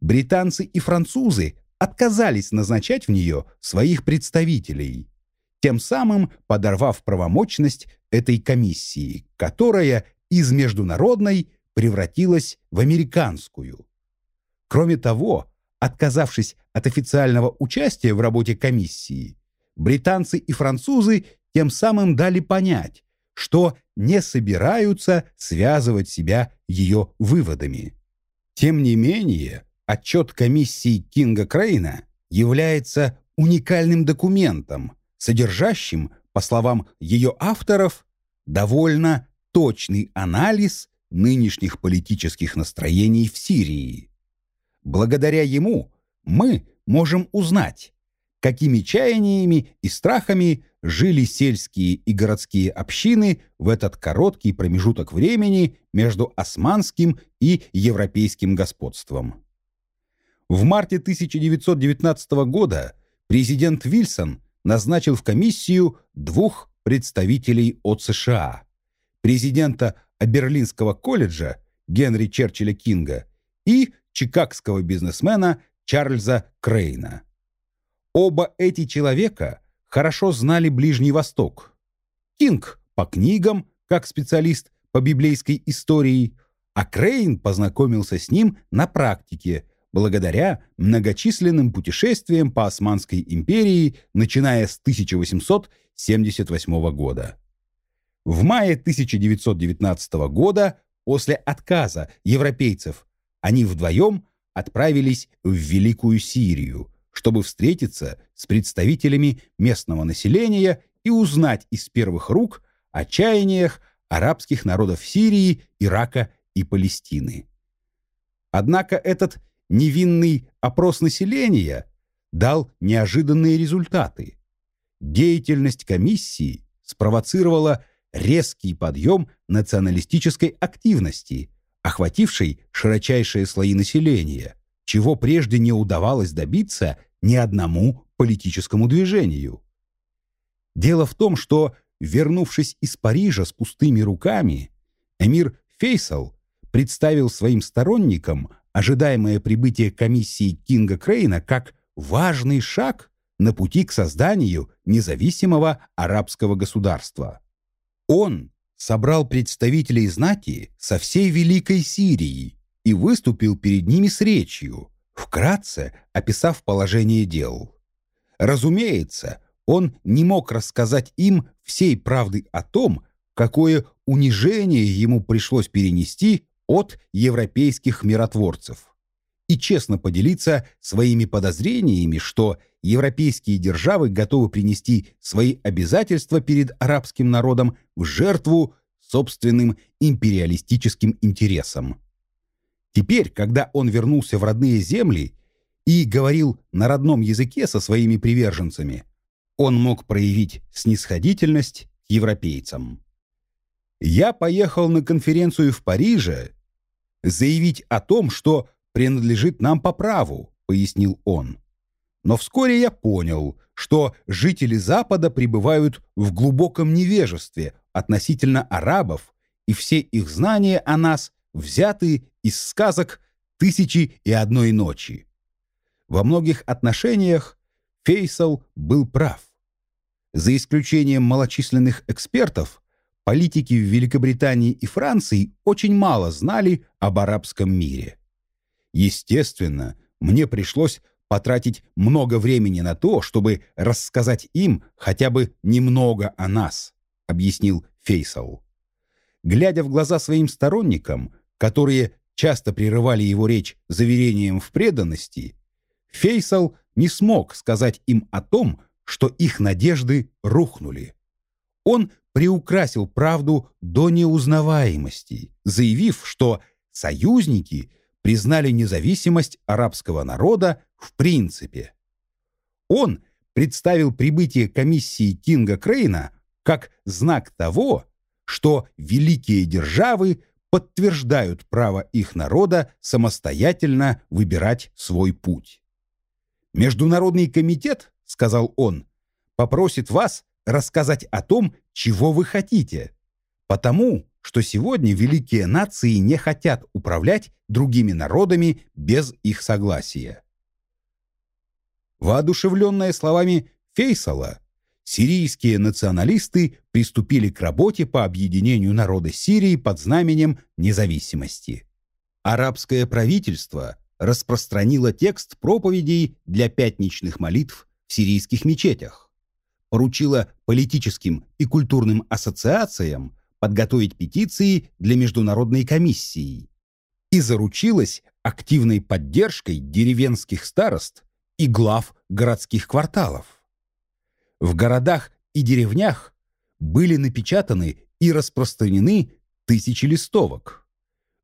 британцы и французы отказались назначать в нее своих представителей, тем самым подорвав правомочность этой комиссии, которая из международной превратилась в американскую. Кроме того, отказавшись от официального участия в работе комиссии, британцы и французы тем самым дали понять, что не собираются связывать себя ее выводами. Тем не менее, Отчет комиссии Кинга Крейна является уникальным документом, содержащим, по словам ее авторов, довольно точный анализ нынешних политических настроений в Сирии. Благодаря ему мы можем узнать, какими чаяниями и страхами жили сельские и городские общины в этот короткий промежуток времени между османским и европейским господством. В марте 1919 года президент Вильсон назначил в комиссию двух представителей от США. Президента Аберлинского колледжа Генри Черчилля Кинга и чикагского бизнесмена Чарльза Крейна. Оба эти человека хорошо знали Ближний Восток. Кинг по книгам, как специалист по библейской истории, а Крейн познакомился с ним на практике, благодаря многочисленным путешествиям по Османской империи, начиная с 1878 года. В мае 1919 года, после отказа европейцев, они вдвоем отправились в Великую Сирию, чтобы встретиться с представителями местного населения и узнать из первых рук о чаяниях арабских народов Сирии, Ирака и Палестины. Однако этот невинный опрос населения дал неожиданные результаты. Деятельность комиссии спровоцировала резкий подъем националистической активности, охватившей широчайшие слои населения, чего прежде не удавалось добиться ни одному политическому движению. Дело в том, что, вернувшись из Парижа с пустыми руками, эмир Фейсал представил своим сторонникам ожидаемое прибытие комиссии Кинга Крейна как важный шаг на пути к созданию независимого арабского государства. Он собрал представителей знати со всей Великой Сирии и выступил перед ними с речью, вкратце описав положение дел. Разумеется, он не мог рассказать им всей правды о том, какое унижение ему пришлось перенести от европейских миротворцев и честно поделиться своими подозрениями, что европейские державы готовы принести свои обязательства перед арабским народом в жертву собственным империалистическим интересам. Теперь, когда он вернулся в родные земли и говорил на родном языке со своими приверженцами, он мог проявить снисходительность к европейцам. «Я поехал на конференцию в Париже заявить о том, что принадлежит нам по праву», — пояснил он. «Но вскоре я понял, что жители Запада пребывают в глубоком невежестве относительно арабов, и все их знания о нас взяты из сказок «Тысячи и одной ночи». Во многих отношениях Фейсал был прав. За исключением малочисленных экспертов, политики в Великобритании и Франции очень мало знали об арабском мире. Естественно, мне пришлось потратить много времени на то, чтобы рассказать им хотя бы немного о нас, объяснил Фейсал. Глядя в глаза своим сторонникам, которые часто прерывали его речь заверением в преданности, Фейсал не смог сказать им о том, что их надежды рухнули. Он приукрасил правду до неузнаваемости, заявив, что союзники признали независимость арабского народа в принципе. Он представил прибытие комиссии Кинга Крейна как знак того, что великие державы подтверждают право их народа самостоятельно выбирать свой путь. Международный комитет, сказал он, попросит вас рассказать о том, чего вы хотите, потому что сегодня великие нации не хотят управлять другими народами без их согласия. Воодушевленные словами Фейсала, сирийские националисты приступили к работе по объединению народа Сирии под знаменем независимости. Арабское правительство распространило текст проповедей для пятничных молитв в сирийских мечетях, поручило политическим и культурным ассоциациям подготовить петиции для Международной комиссии и заручилась активной поддержкой деревенских старост и глав городских кварталов. В городах и деревнях были напечатаны и распространены тысячи листовок.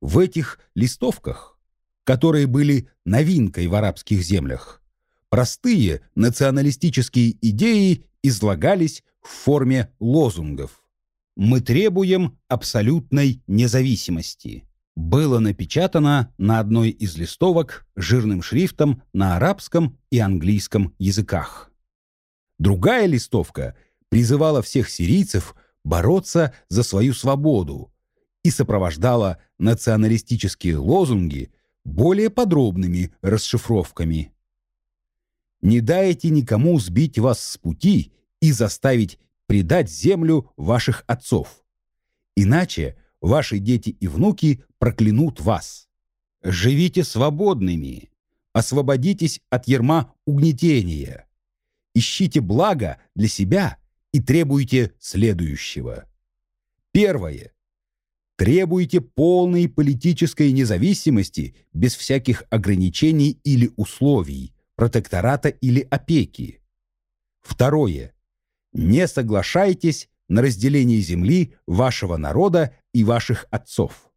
В этих листовках, которые были новинкой в арабских землях, простые националистические идеи излагались в форме лозунгов. Мы требуем абсолютной независимости. было напечатано на одной из листовок жирным шрифтом на арабском и английском языках. Другая листовка призывала всех сирийцев бороться за свою свободу и сопровождала националистические лозунги более подробными расшифровками. Не дайте никому сбить вас с пути и заставить предать землю ваших отцов. Иначе ваши дети и внуки проклянут вас. Живите свободными, освободитесь от ерма угнетения. Ищите благо для себя и требуйте следующего. Первое. Требуйте полной политической независимости без всяких ограничений или условий, протектората или опеки. Второе. Не соглашайтесь на разделение земли вашего народа и ваших отцов.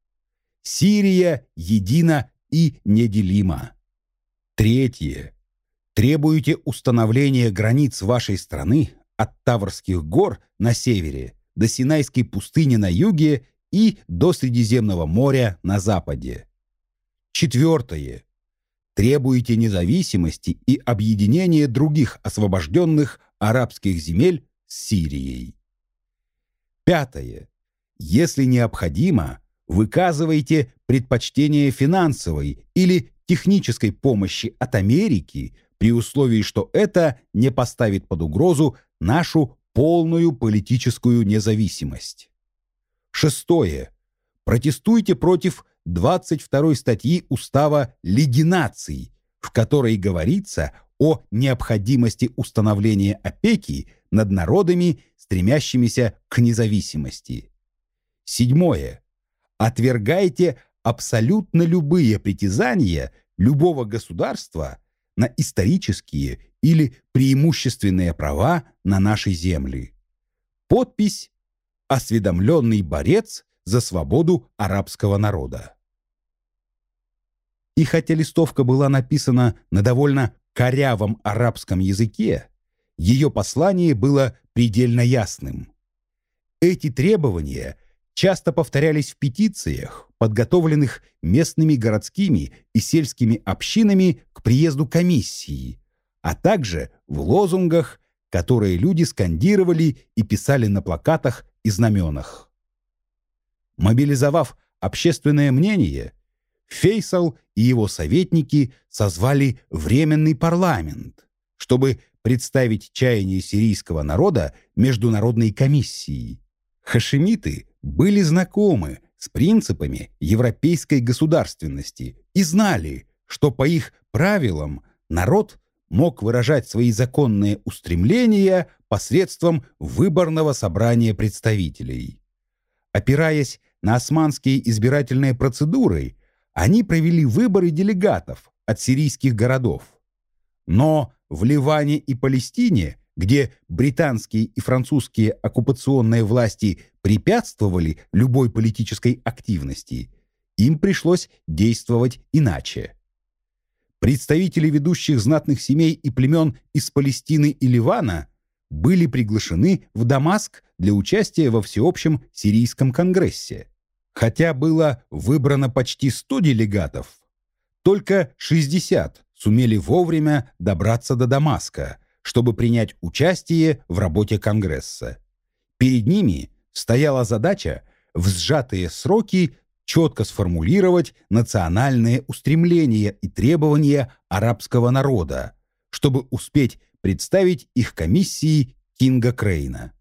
Сирия едина и неделима. Третье. Требуете установления границ вашей страны от Таврских гор на севере до Синайской пустыни на юге и до Средиземного моря на западе. Четвертое. Требуете независимости и объединения других освобожденных арабских земель с Сирией. Пятое. Если необходимо, выказывайте предпочтение финансовой или технической помощи от Америки при условии, что это не поставит под угрозу нашу полную политическую независимость. Шестое. Протестуйте против 22 статьи Устава Лиги наций, в которой говорится о необходимости установления опеки над народами, стремящимися к независимости. Седьмое. Отвергайте абсолютно любые притязания любого государства на исторические или преимущественные права на нашей земли. Подпись «Осведомленный борец за свободу арабского народа». И хотя листовка была написана на довольно корявом арабском языке, ее послание было предельно ясным. Эти требования часто повторялись в петициях, подготовленных местными городскими и сельскими общинами к приезду комиссии, а также в лозунгах, которые люди скандировали и писали на плакатах и знаменах. Мобилизовав общественное мнение, Фейсал и его советники созвали Временный парламент, чтобы представить чаяние сирийского народа Международной комиссии. Хашемиты были знакомы с принципами европейской государственности и знали, что по их правилам народ мог выражать свои законные устремления посредством выборного собрания представителей. Опираясь на османские избирательные процедуры, они провели выборы делегатов от сирийских городов. Но в Ливане и Палестине, где британские и французские оккупационные власти препятствовали любой политической активности, им пришлось действовать иначе. Представители ведущих знатных семей и племен из Палестины и Ливана были приглашены в Дамаск для участия во всеобщем сирийском конгрессе. Хотя было выбрано почти 100 делегатов, только 60 сумели вовремя добраться до Дамаска, чтобы принять участие в работе Конгресса. Перед ними стояла задача в сжатые сроки четко сформулировать национальные устремления и требования арабского народа, чтобы успеть представить их комиссии Кинга Крейна.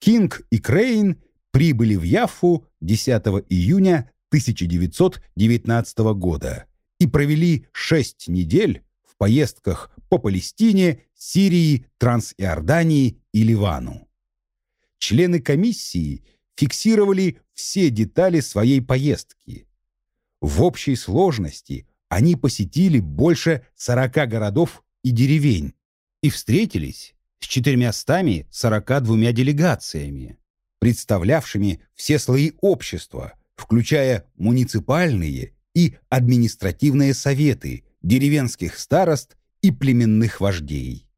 Кинг и Крейн прибыли в Яффу 10 июня 1919 года и провели шесть недель в поездках по Палестине, Сирии, Трансиордании и Ливану. Члены комиссии фиксировали все детали своей поездки. В общей сложности они посетили больше 40 городов и деревень и встретились с 442 делегациями, представлявшими все слои общества – включая муниципальные и административные советы деревенских старост и племенных вождей.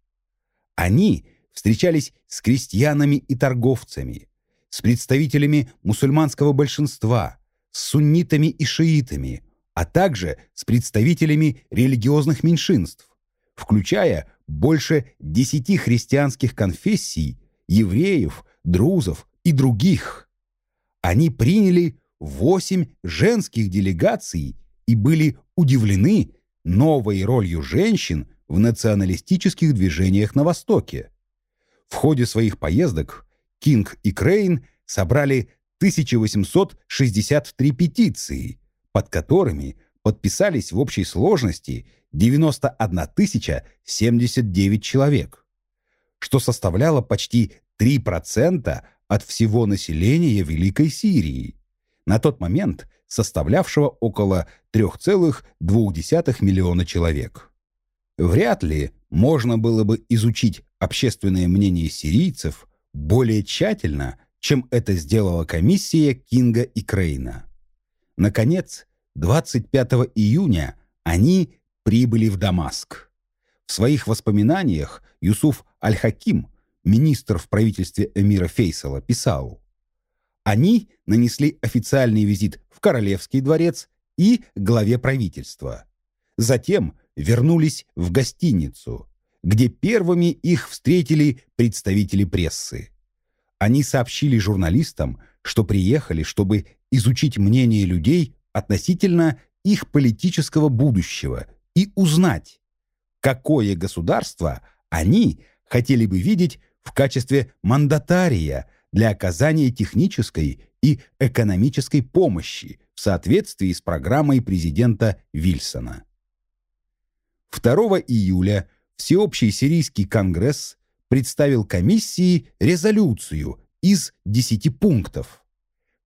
Они встречались с крестьянами и торговцами, с представителями мусульманского большинства, с суннитами и шиитами, а также с представителями религиозных меньшинств, включая больше десяти христианских конфессий, евреев, друзов и других. Они приняли восемь женских делегаций и были удивлены новой ролью женщин в националистических движениях на Востоке. В ходе своих поездок Кинг и Крейн собрали 1863 петиции, под которыми подписались в общей сложности 91 079 человек, что составляло почти 3% от всего населения Великой Сирии, на тот момент составлявшего около 3,2 миллиона человек. Вряд ли можно было бы изучить общественное мнение сирийцев более тщательно, чем это сделала комиссия Кинга и Крейна. Наконец, 25 июня они прибыли в Дамаск. В своих воспоминаниях Юсуф Аль-Хаким, министр в правительстве эмира Фейсала, писал «Они нанесли официальный визит в Королевский дворец и главе правительства. Затем вернулись в гостиницу, где первыми их встретили представители прессы. Они сообщили журналистам, что приехали, чтобы изучить мнение людей относительно их политического будущего и узнать, какое государство они хотели бы видеть в качестве мандатария для оказания технической и экономической помощи в соответствии с программой президента Вильсона. 2 июля Всеобщий сирийский конгресс представил комиссии резолюцию из 10 пунктов,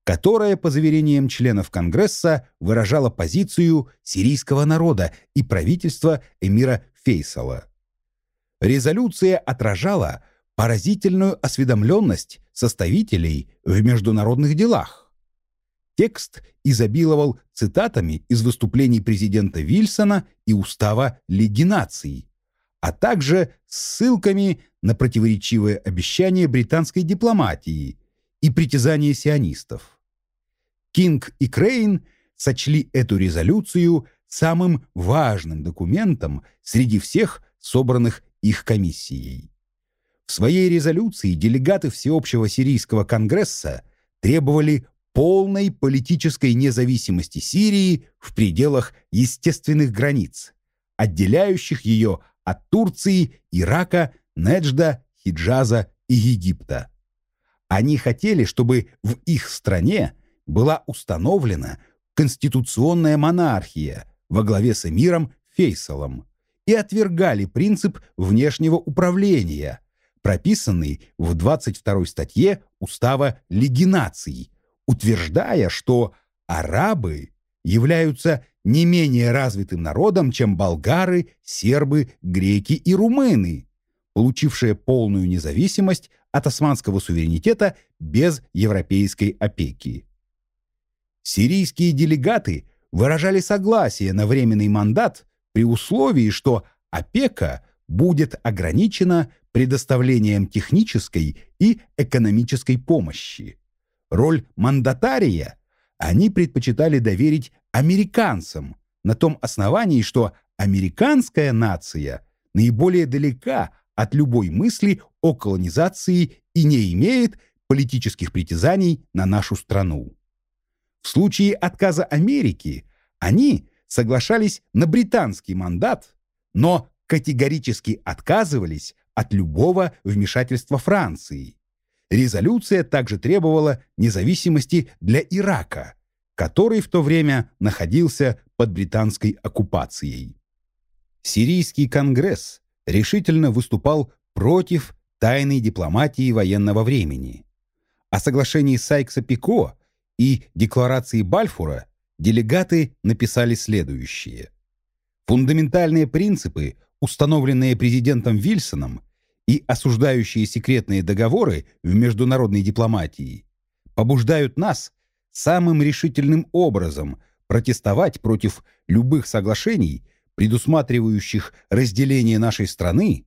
которая, по заверениям членов Конгресса, выражала позицию сирийского народа и правительства эмира Фейсала. Резолюция отражала поразительную осведомленность составителей в международных делах. Текст изобиловал цитатами из выступлений президента Вильсона и устава Лиги наций, а также ссылками на противоречивые обещания британской дипломатии и притязания сионистов. Кинг и Крейн сочли эту резолюцию самым важным документом среди всех собранных их комиссией. В своей резолюции делегаты Всеобщего сирийского конгресса требовали полной политической независимости Сирии в пределах естественных границ, отделяющих ее от Турции, Ирака, Неджда, Хиджаза и Египта. Они хотели, чтобы в их стране была установлена конституционная монархия во главе с эмиром Фейсалом и отвергали принцип внешнего управления, прописанный в 22 статье Устава Лиги наций, утверждая, что арабы являются не менее развитым народом, чем болгары, сербы, греки и румыны, получившие полную независимость от османского суверенитета без европейской опеки. Сирийские делегаты выражали согласие на временный мандат при условии, что опека будет ограничена предоставлением технической и экономической помощи. Роль мандатария они предпочитали доверить американцам на том основании, что американская нация наиболее далека от любой мысли о колонизации и не имеет политических притязаний на нашу страну. В случае отказа Америки они соглашались на британский мандат, но категорически отказывались от любого вмешательства Франции. Резолюция также требовала независимости для Ирака, который в то время находился под британской оккупацией. Сирийский конгресс решительно выступал против тайной дипломатии военного времени. О соглашении Сайкса-Пико и декларации Бальфура делегаты написали следующее. Фундаментальные принципы, установленные президентом Вильсоном, и осуждающие секретные договоры в международной дипломатии побуждают нас самым решительным образом протестовать против любых соглашений, предусматривающих разделение нашей страны,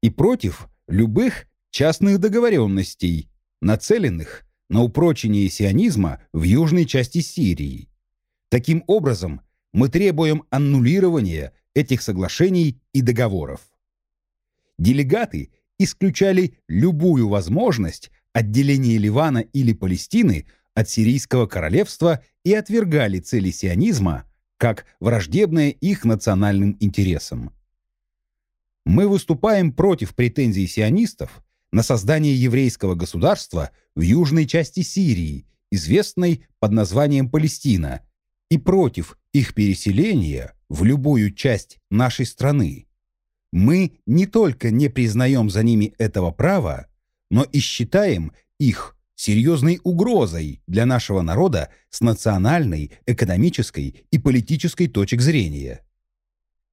и против любых частных договоренностей, нацеленных на упрочение сионизма в южной части Сирии. Таким образом, мы требуем аннулирования этих соглашений и договоров. Делегаты исключали любую возможность отделения Ливана или Палестины от Сирийского королевства и отвергали цели сионизма как враждебные их национальным интересам. Мы выступаем против претензий сионистов на создание еврейского государства в южной части Сирии, известной под названием Палестина, и против их переселения в любую часть нашей страны. Мы не только не признаем за ними этого права, но и считаем их серьезной угрозой для нашего народа с национальной, экономической и политической точек зрения.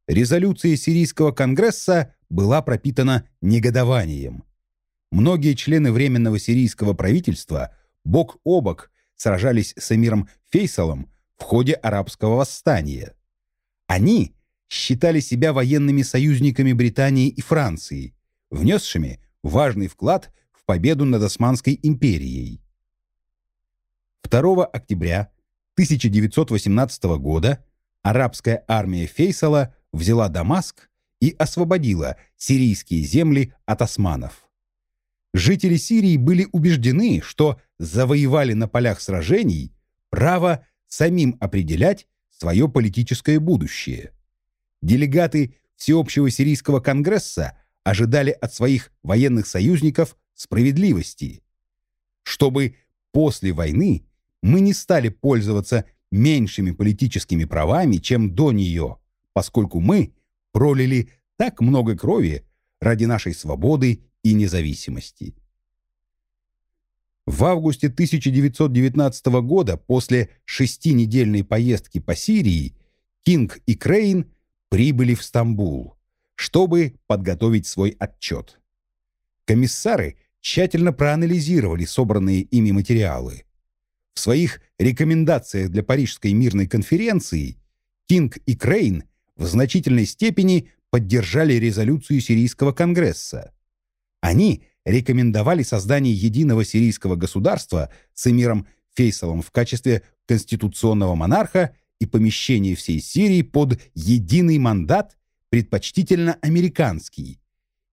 Резолюция Сирийского конгресса была пропитана негодованием. Многие члены Временного сирийского правительства бок о бок сражались с эмиром Фейсалом в ходе арабского восстания. Они считали себя военными союзниками Британии и Франции, внесшими важный вклад в победу над Османской империей. 2 октября 1918 года арабская армия Фейсала взяла Дамаск и освободила сирийские земли от османов. Жители Сирии были убеждены, что завоевали на полях сражений право самим определять свое политическое будущее. Делегаты Всеобщего сирийского конгресса ожидали от своих военных союзников справедливости. Чтобы после войны мы не стали пользоваться меньшими политическими правами, чем до нее, поскольку мы пролили так много крови ради нашей свободы и независимости. В августе 1919 года, после шестинедельной поездки по Сирии, Кинг и Крейн прибыли в Стамбул, чтобы подготовить свой отчет. Комиссары тщательно проанализировали собранные ими материалы. В своих рекомендациях для Парижской мирной конференции Кинг и Крейн в значительной степени поддержали резолюцию Сирийского конгресса. Они рекомендовали создание единого сирийского государства с эмиром Фейсалом в качестве конституционного монарха и помещение всей Сирии под единый мандат, предпочтительно американский,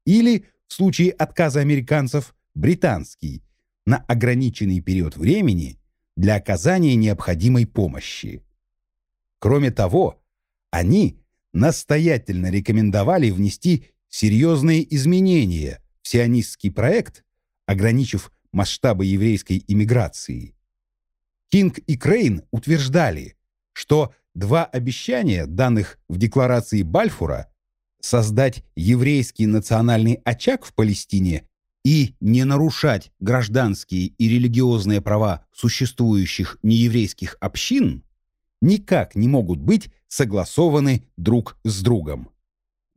или, в случае отказа американцев, британский, на ограниченный период времени для оказания необходимой помощи. Кроме того, они настоятельно рекомендовали внести серьезные изменения сионистский проект, ограничив масштабы еврейской иммиграции. Кинг и Крейн утверждали, что два обещания, данных в декларации Бальфура, создать еврейский национальный очаг в Палестине и не нарушать гражданские и религиозные права существующих нееврейских общин, никак не могут быть согласованы друг с другом.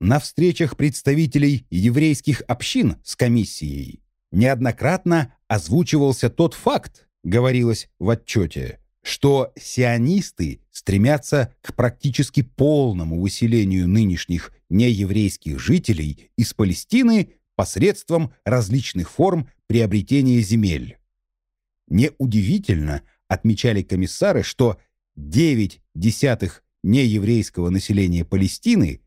На встречах представителей еврейских общин с комиссией неоднократно озвучивался тот факт, говорилось в отчете, что сионисты стремятся к практически полному выселению нынешних нееврейских жителей из Палестины посредством различных форм приобретения земель. Неудивительно, отмечали комиссары, что 9 десятых нееврейского населения Палестины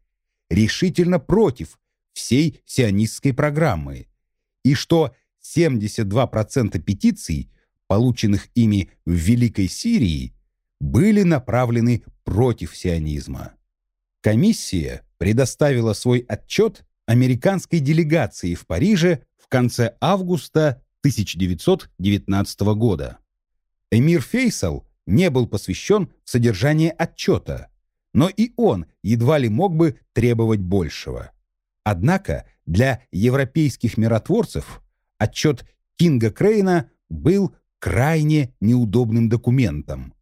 решительно против всей сионистской программы, и что 72% петиций, полученных ими в Великой Сирии, были направлены против сионизма. Комиссия предоставила свой отчет американской делегации в Париже в конце августа 1919 года. Эмир Фейсал не был посвящен в содержание отчета, но и он едва ли мог бы требовать большего. Однако для европейских миротворцев отчет Кинга Крейна был крайне неудобным документом.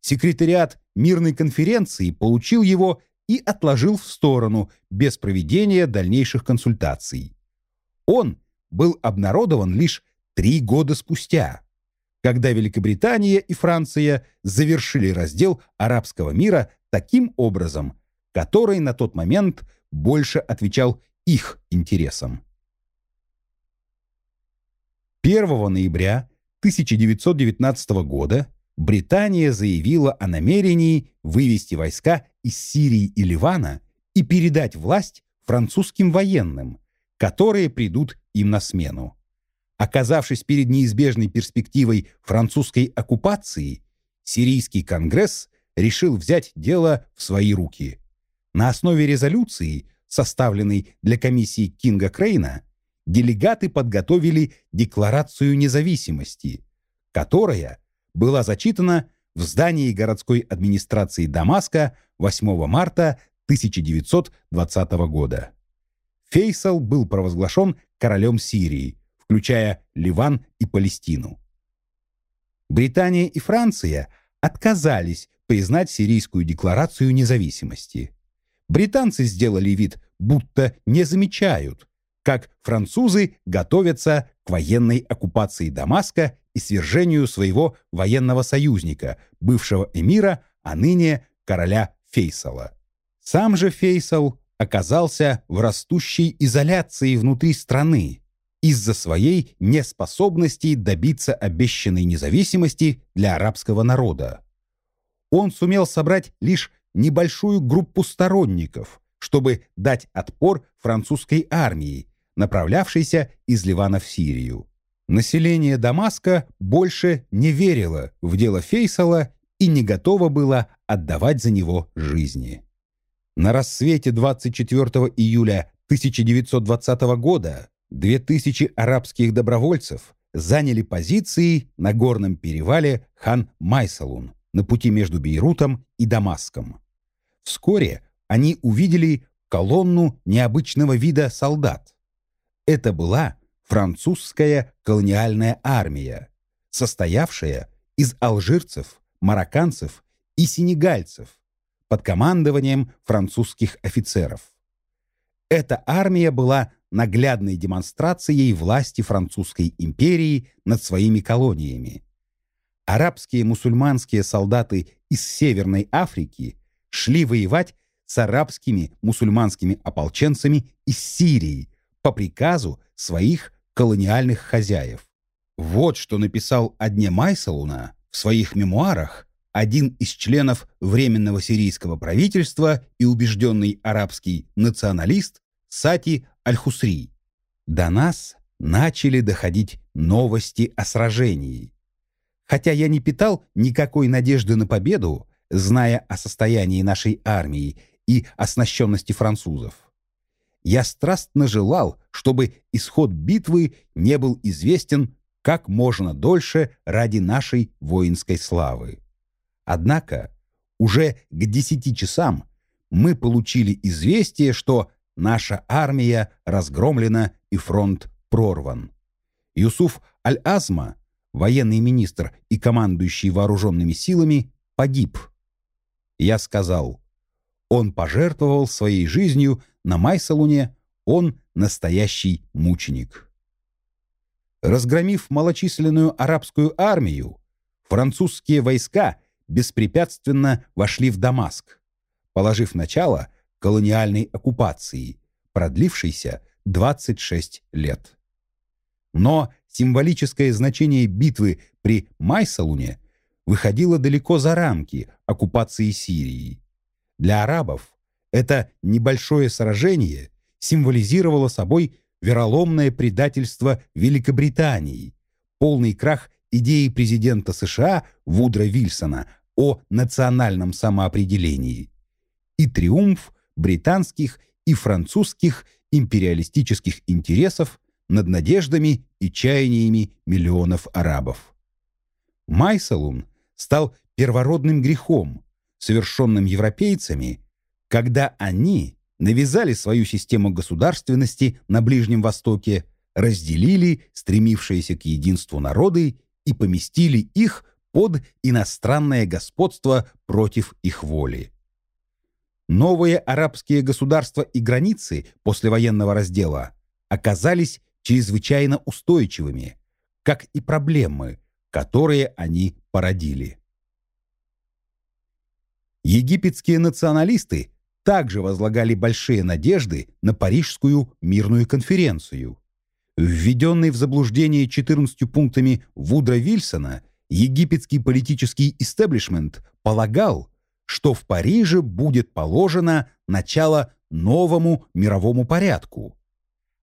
Секретариат мирной конференции получил его и отложил в сторону без проведения дальнейших консультаций. Он был обнародован лишь три года спустя, когда Великобритания и Франция завершили раздел арабского мира таким образом, который на тот момент больше отвечал их интересам. 1 ноября 1919 года Британия заявила о намерении вывести войска из Сирии и Ливана и передать власть французским военным, которые придут им на смену. Оказавшись перед неизбежной перспективой французской оккупации, Сирийский конгресс решил взять дело в свои руки. На основе резолюции, составленной для комиссии Кинга Крейна, делегаты подготовили Декларацию независимости, которая была зачитана в здании городской администрации Дамаска 8 марта 1920 года. Фейсал был провозглашен королем Сирии, включая Ливан и Палестину. Британия и Франция отказались признать сирийскую декларацию независимости. Британцы сделали вид, будто не замечают, как французы готовятся к военной оккупации Дамаска и свержению своего военного союзника, бывшего эмира, а ныне короля Фейсала. Сам же Фейсал оказался в растущей изоляции внутри страны из-за своей неспособности добиться обещанной независимости для арабского народа. Он сумел собрать лишь небольшую группу сторонников, чтобы дать отпор французской армии, направлявшейся из Ливана в Сирию. Население Дамаска больше не верило в дело Фейсала и не готово было отдавать за него жизни. На рассвете 24 июля 1920 года 2000 арабских добровольцев заняли позиции на горном перевале Хан-Майсалун на пути между Бейрутом и Дамаском. Вскоре они увидели колонну необычного вида солдат. Это была французская колониальная армия, состоявшая из алжирцев, марокканцев и сенегальцев под командованием французских офицеров. Эта армия была наглядной демонстрацией власти французской империи над своими колониями. Арабские мусульманские солдаты из Северной Африки шли воевать с арабскими мусульманскими ополченцами из Сирии по приказу своих колониальных хозяев. Вот что написал Адне Майсалуна в своих мемуарах один из членов Временного сирийского правительства и убежденный арабский националист Сати Аль-Хусри. До нас начали доходить новости о сражении. Хотя я не питал никакой надежды на победу, зная о состоянии нашей армии и оснащенности французов. Я страстно желал, чтобы исход битвы не был известен как можно дольше ради нашей воинской славы. Однако уже к десяти часам мы получили известие, что Наша армия разгромлена и фронт прорван. Юсуф Аль-Азма, военный министр и командующий вооруженными силами, погиб. Я сказал, он пожертвовал своей жизнью на Майсалуне, он настоящий мученик. Разгромив малочисленную арабскую армию, французские войска беспрепятственно вошли в Дамаск, положив начало колониальной оккупации, продлившейся 26 лет. Но символическое значение битвы при Майсалуне выходило далеко за рамки оккупации Сирии. Для арабов это небольшое сражение символизировало собой вероломное предательство Великобритании, полный крах идеи президента США Вудра Вильсона о национальном самоопределении и триумф британских и французских империалистических интересов над надеждами и чаяниями миллионов арабов. Майсалун стал первородным грехом, совершенным европейцами, когда они навязали свою систему государственности на Ближнем Востоке, разделили стремившиеся к единству народы и поместили их под иностранное господство против их воли. Новые арабские государства и границы после военного раздела оказались чрезвычайно устойчивыми, как и проблемы, которые они породили. Египетские националисты также возлагали большие надежды на Парижскую мирную конференцию. Введенный в заблуждение 14 пунктами Вудра Вильсона, египетский политический истеблишмент полагал, что в Париже будет положено начало новому мировому порядку.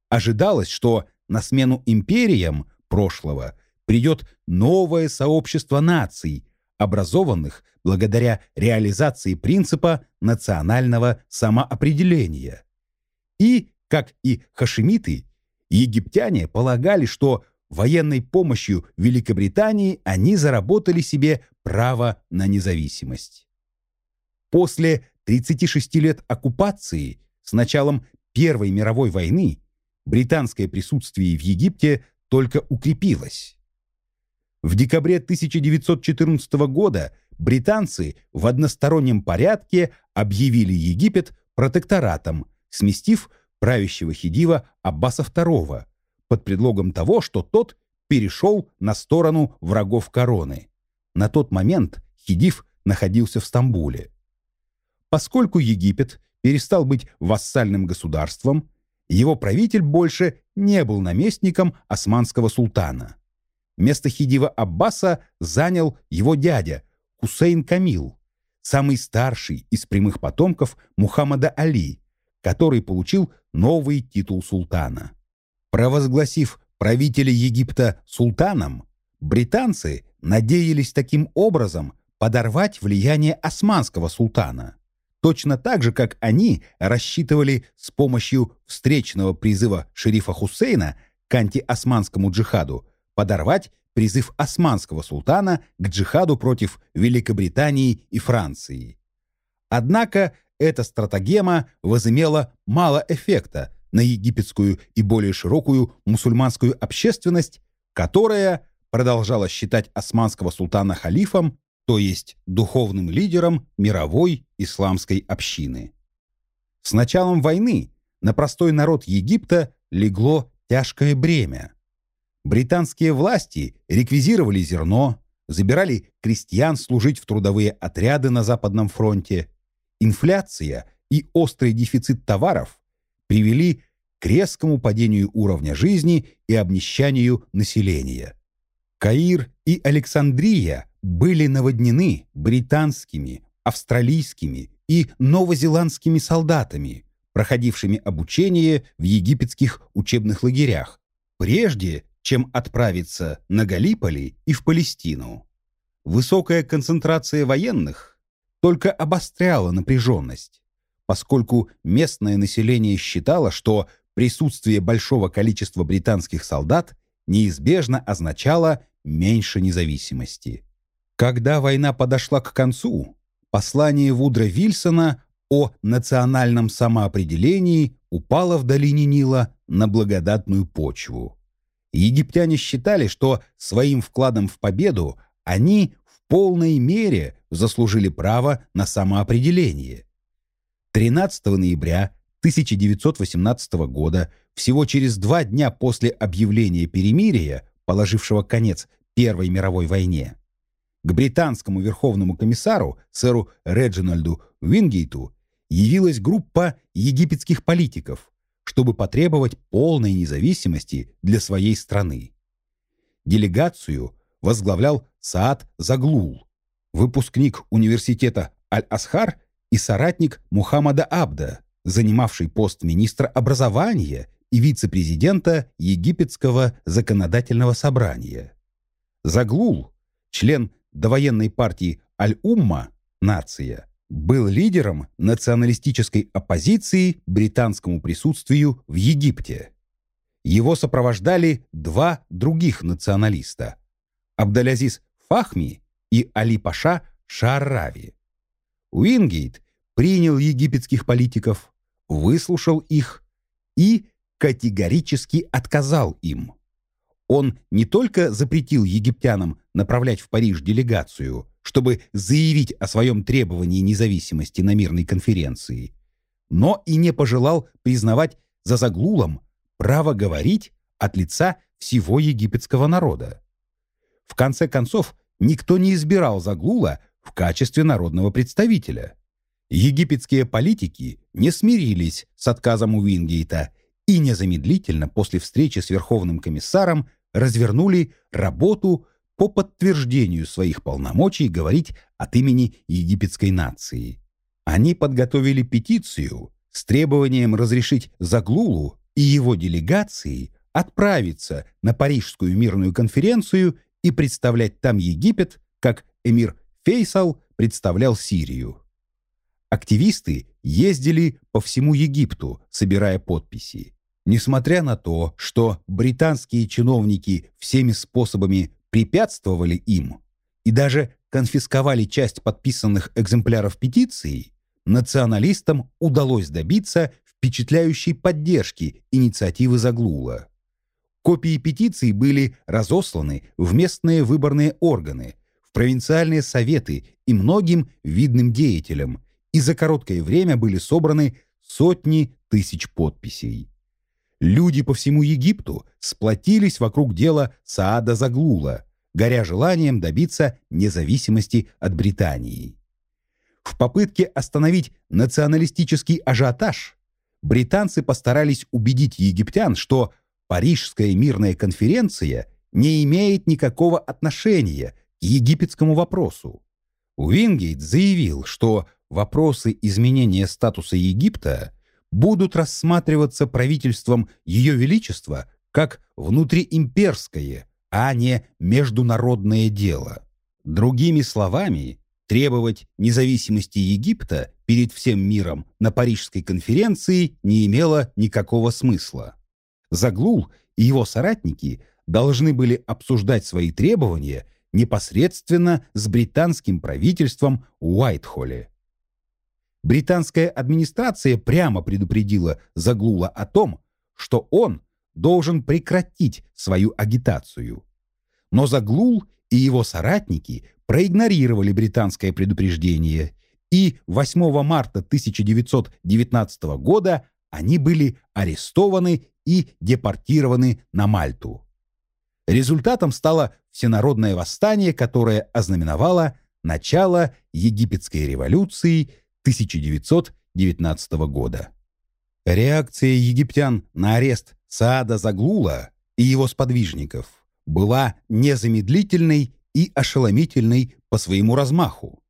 Ожидалось, что на смену империям прошлого придет новое сообщество наций, образованных благодаря реализации принципа национального самоопределения. И, как и хашемиты, египтяне полагали, что военной помощью Великобритании они заработали себе право на независимость. После 36 лет оккупации с началом Первой мировой войны британское присутствие в Египте только укрепилось. В декабре 1914 года британцы в одностороннем порядке объявили Египет протекторатом, сместив правящего хидива Аббаса II под предлогом того, что тот перешел на сторону врагов короны. На тот момент хидив находился в Стамбуле. Поскольку Египет перестал быть вассальным государством, его правитель больше не был наместником османского султана. Место Хидива Аббаса занял его дядя Хусейн Камил, самый старший из прямых потомков Мухаммада Али, который получил новый титул султана. Провозгласив правителя Египта султаном, британцы надеялись таким образом подорвать влияние османского султана. Точно так же, как они рассчитывали с помощью встречного призыва шерифа Хусейна к антиосманскому джихаду подорвать призыв османского султана к джихаду против Великобритании и Франции. Однако эта стратагема возымела мало эффекта на египетскую и более широкую мусульманскую общественность, которая продолжала считать османского султана халифом, то есть духовным лидером мировой исламской общины. С началом войны на простой народ Египта легло тяжкое бремя. Британские власти реквизировали зерно, забирали крестьян служить в трудовые отряды на Западном фронте. Инфляция и острый дефицит товаров привели к резкому падению уровня жизни и обнищанию населения. Каир и Александрия были наводнены британскими, австралийскими и новозеландскими солдатами, проходившими обучение в египетских учебных лагерях, прежде чем отправиться на Галиполи и в Палестину. Высокая концентрация военных только обостряла напряженность, поскольку местное население считало, что присутствие большого количества британских солдат неизбежно означало меньше независимости. Когда война подошла к концу, послание Вудра Вильсона о национальном самоопределении упало в долине Нила на благодатную почву. Египтяне считали, что своим вкладом в победу они в полной мере заслужили право на самоопределение. 13 ноября 1918 года, всего через два дня после объявления перемирия, положившего конец Первой мировой войне, к британскому верховному комиссару, сэру Реджинальду Вингейту, явилась группа египетских политиков, чтобы потребовать полной независимости для своей страны. Делегацию возглавлял Саад Заглул, выпускник университета Аль-Асхар и соратник Мухаммада Абда, занимавший пост министра образования и вице-президента Египетского законодательного собрания. Заглул, член довоенной партии Аль-Умма, нация, был лидером националистической оппозиции британскому присутствию в Египте. Его сопровождали два других националиста – Абдалязиз Фахми и Али Паша Шаррави. Уингейт принял египетских политиков, выслушал их и категорически отказал им. Он не только запретил египтянам направлять в Париж делегацию – чтобы заявить о своем требовании независимости на мирной конференции, но и не пожелал признавать за заглулом право говорить от лица всего египетского народа. В конце концов, никто не избирал Заглула в качестве народного представителя. Египетские политики не смирились с отказом Уингейта и незамедлительно после встречи с Верховным комиссаром развернули работу по подтверждению своих полномочий говорить от имени египетской нации. Они подготовили петицию с требованием разрешить Заглулу и его делегации отправиться на Парижскую мирную конференцию и представлять там Египет, как эмир Фейсал представлял Сирию. Активисты ездили по всему Египту, собирая подписи. Несмотря на то, что британские чиновники всеми способами препятствовали им и даже конфисковали часть подписанных экземпляров петиции, националистам удалось добиться впечатляющей поддержки инициативы Заглула. Копии петиции были разосланы в местные выборные органы, в провинциальные советы и многим видным деятелям, и за короткое время были собраны сотни тысяч подписей. Люди по всему Египту сплотились вокруг дела Саада Заглула, горя желанием добиться независимости от Британии. В попытке остановить националистический ажиотаж британцы постарались убедить египтян, что Парижская мирная конференция не имеет никакого отношения к египетскому вопросу. Уингейт заявил, что вопросы изменения статуса Египта будут рассматриваться правительством Ее Величества как внутриимперское, а не международное дело. Другими словами, требовать независимости Египта перед всем миром на Парижской конференции не имело никакого смысла. Заглул и его соратники должны были обсуждать свои требования непосредственно с британским правительством Уайтхолле. Британская администрация прямо предупредила Заглула о том, что он должен прекратить свою агитацию. Но Заглул и его соратники проигнорировали британское предупреждение, и 8 марта 1919 года они были арестованы и депортированы на Мальту. Результатом стало всенародное восстание, которое ознаменовало начало египетской революции 1919 года. Реакция египтян на арест Саада Заглула и его сподвижников была незамедлительной и ошеломительной по своему размаху.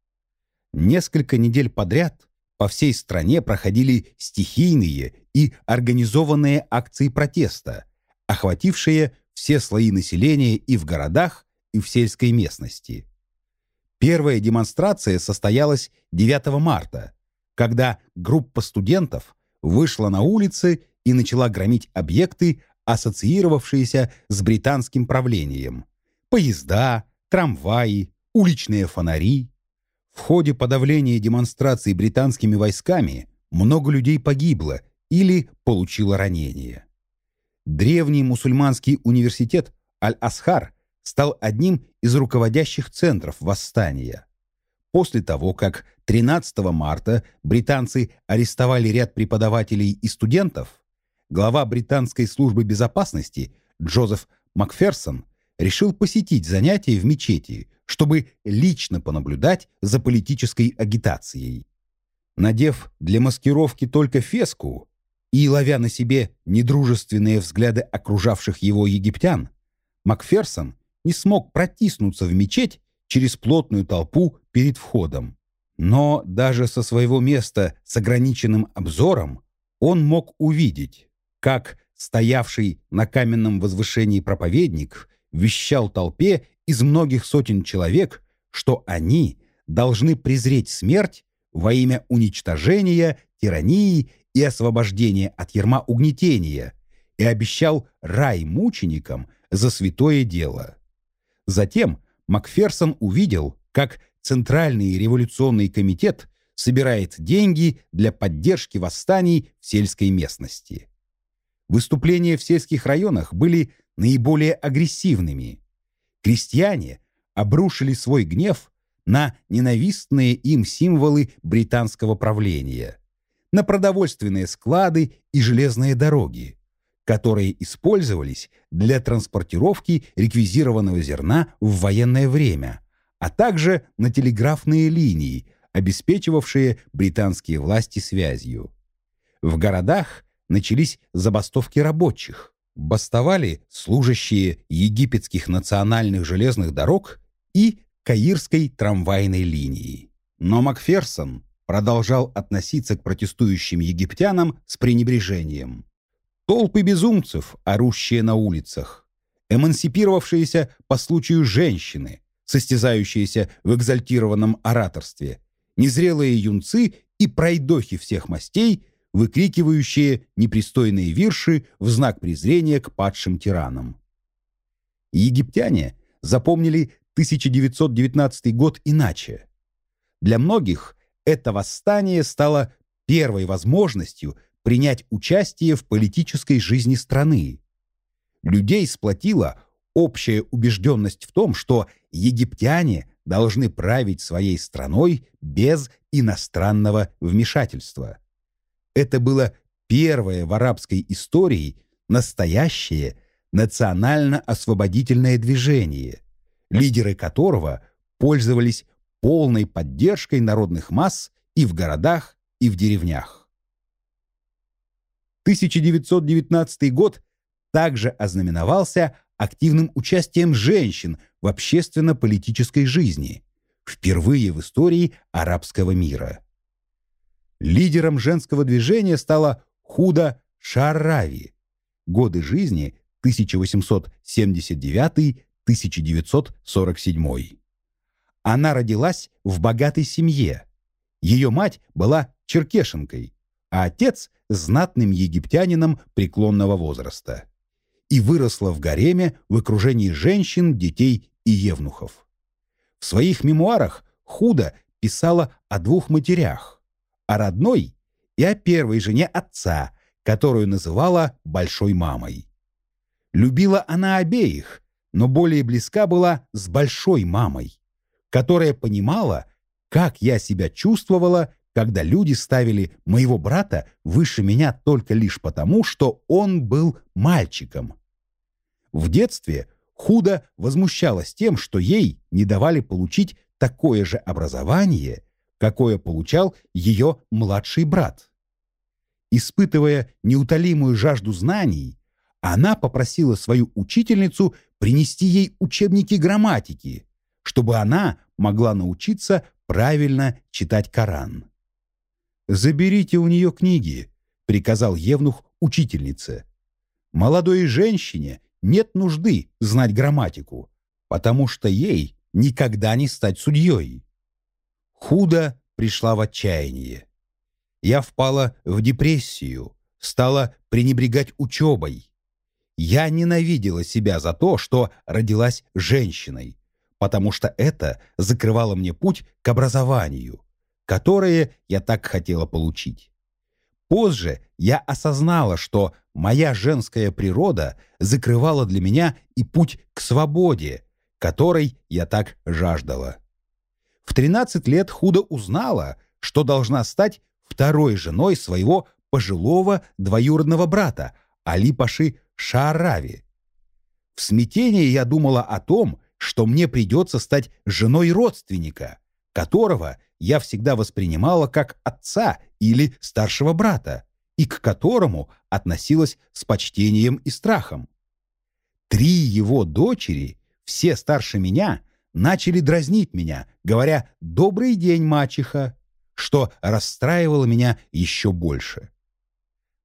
Несколько недель подряд по всей стране проходили стихийные и организованные акции протеста, охватившие все слои населения и в городах, и в сельской местности. Первая демонстрация состоялась 9 марта, когда группа студентов вышла на улицы и начала громить объекты, ассоциировавшиеся с британским правлением. Поезда, трамваи, уличные фонари. В ходе подавления демонстраций британскими войсками много людей погибло или получило ранения. Древний мусульманский университет Аль-Асхар стал одним из руководящих центров восстания. После того, как 13 марта британцы арестовали ряд преподавателей и студентов, глава британской службы безопасности Джозеф Макферсон решил посетить занятия в мечети, чтобы лично понаблюдать за политической агитацией. Надев для маскировки только феску и ловя на себе недружественные взгляды окружавших его египтян, Макферсон не смог протиснуться в мечеть через плотную толпу перед входом. Но даже со своего места с ограниченным обзором он мог увидеть, как стоявший на каменном возвышении проповедник вещал толпе из многих сотен человек, что они должны презреть смерть во имя уничтожения, тирании и освобождения от ярма угнетения и обещал рай мученикам за святое дело. Затем Макферсон увидел, как Центральный революционный комитет собирает деньги для поддержки восстаний в сельской местности. Выступления в сельских районах были наиболее агрессивными. Крестьяне обрушили свой гнев на ненавистные им символы британского правления, на продовольственные склады и железные дороги, которые использовались для транспортировки реквизированного зерна в военное время, а также на телеграфные линии, обеспечивавшие британские власти связью. В городах начались забастовки рабочих. Бастовали служащие египетских национальных железных дорог и Каирской трамвайной линии. Но Макферсон продолжал относиться к протестующим египтянам с пренебрежением. Толпы безумцев, орущие на улицах, эмансипировавшиеся по случаю женщины, состязающиеся в экзальтированном ораторстве, незрелые юнцы и пройдохи всех мастей, выкрикивающие непристойные вирши в знак презрения к падшим тиранам. Египтяне запомнили 1919 год иначе. Для многих это восстание стало первой возможностью принять участие в политической жизни страны. Людей сплотила общая убежденность в том, что египтяне должны править своей страной без иностранного вмешательства. Это было первое в арабской истории настоящее национально-освободительное движение, лидеры которого пользовались полной поддержкой народных масс и в городах, и в деревнях. 1919 год также ознаменовался активным участием женщин в общественно-политической жизни, впервые в истории арабского мира. Лидером женского движения стала Худа Шарави, годы жизни 1879-1947. Она родилась в богатой семье. Ее мать была черкешенкой, а отец – знатным египтянином преклонного возраста. И выросла в гареме в окружении женщин, детей и евнухов. В своих мемуарах Худа писала о двух матерях – о родной и о первой жене отца, которую называла «большой мамой». Любила она обеих, но более близка была с большой мамой, которая понимала, как я себя чувствовала, когда люди ставили моего брата выше меня только лишь потому, что он был мальчиком. В детстве Худо возмущалась тем, что ей не давали получить такое же образование, какое получал ее младший брат. Испытывая неутолимую жажду знаний, она попросила свою учительницу принести ей учебники грамматики, чтобы она могла научиться правильно читать Коран. «Заберите у нее книги», — приказал Евнух учительнице. «Молодой женщине нет нужды знать грамматику, потому что ей никогда не стать судьей». Худо пришла в отчаяние. Я впала в депрессию, стала пренебрегать учебой. Я ненавидела себя за то, что родилась женщиной, потому что это закрывало мне путь к образованию, которое я так хотела получить. Позже я осознала, что моя женская природа закрывала для меня и путь к свободе, которой я так жаждала. В 13 лет худо узнала, что должна стать второй женой своего пожилого двоюродного брата Али-Паши Шаарави. В смятении я думала о том, что мне придется стать женой родственника, которого я всегда воспринимала как отца или старшего брата, и к которому относилась с почтением и страхом. Три его дочери, все старше меня, начали дразнить меня, говоря «добрый день, мачеха», что расстраивало меня еще больше.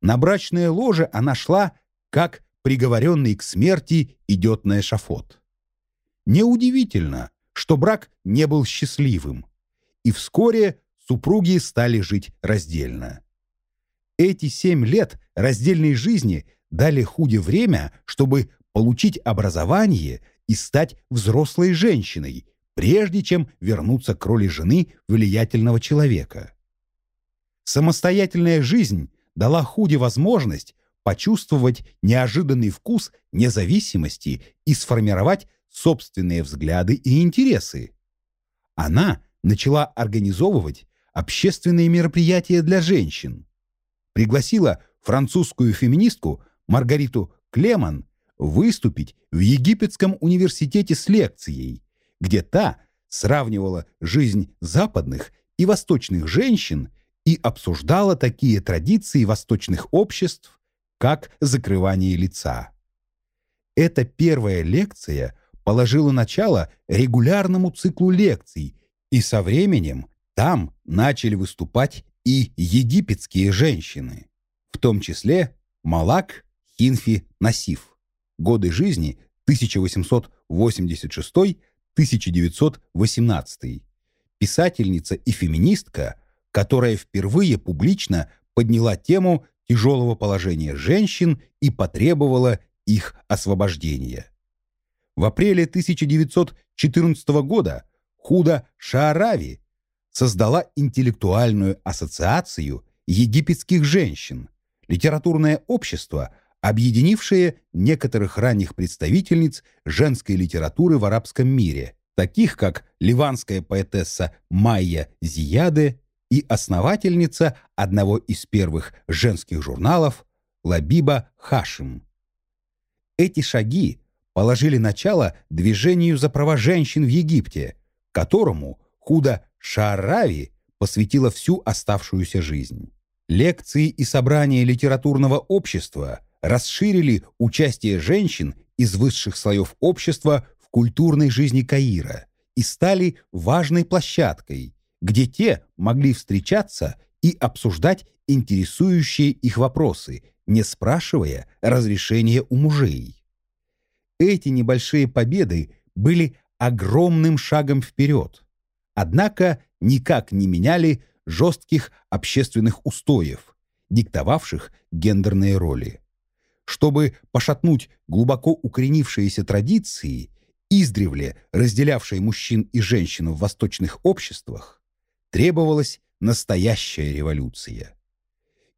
На брачное ложе она шла, как приговоренный к смерти идет на эшафот. Неудивительно, что брак не был счастливым и вскоре супруги стали жить раздельно. Эти семь лет раздельной жизни дали Худе время, чтобы получить образование и стать взрослой женщиной, прежде чем вернуться к роли жены влиятельного человека. Самостоятельная жизнь дала Худе возможность почувствовать неожиданный вкус независимости и сформировать собственные взгляды и интересы. Она начала организовывать общественные мероприятия для женщин. Пригласила французскую феминистку Маргариту Клеман выступить в Египетском университете с лекцией, где та сравнивала жизнь западных и восточных женщин и обсуждала такие традиции восточных обществ, как закрывание лица. Эта первая лекция положила начало регулярному циклу лекций, и со временем там начали выступать и египетские женщины, в том числе Малак Хинфи Насиф. Годы жизни 1886-1918. Писательница и феминистка, которая впервые публично подняла тему тяжелого положения женщин и потребовала их освобождения. В апреле 1914 года Худа Шаарави создала интеллектуальную ассоциацию египетских женщин, литературное общество, объединившее некоторых ранних представительниц женской литературы в арабском мире, таких как ливанская поэтесса Майя Зияде и основательница одного из первых женских журналов Лабиба Хашим. Эти шаги положили начало движению за права женщин в Египте, которому Худа Шаарави посвятила всю оставшуюся жизнь. Лекции и собрания литературного общества расширили участие женщин из высших слоев общества в культурной жизни Каира и стали важной площадкой, где те могли встречаться и обсуждать интересующие их вопросы, не спрашивая разрешения у мужей. Эти небольшие победы были огромным шагом вперед, однако никак не меняли жестких общественных устоев, диктовавших гендерные роли. Чтобы пошатнуть глубоко укоренившиеся традиции, издревле разделявшие мужчин и женщин в восточных обществах, требовалась настоящая революция.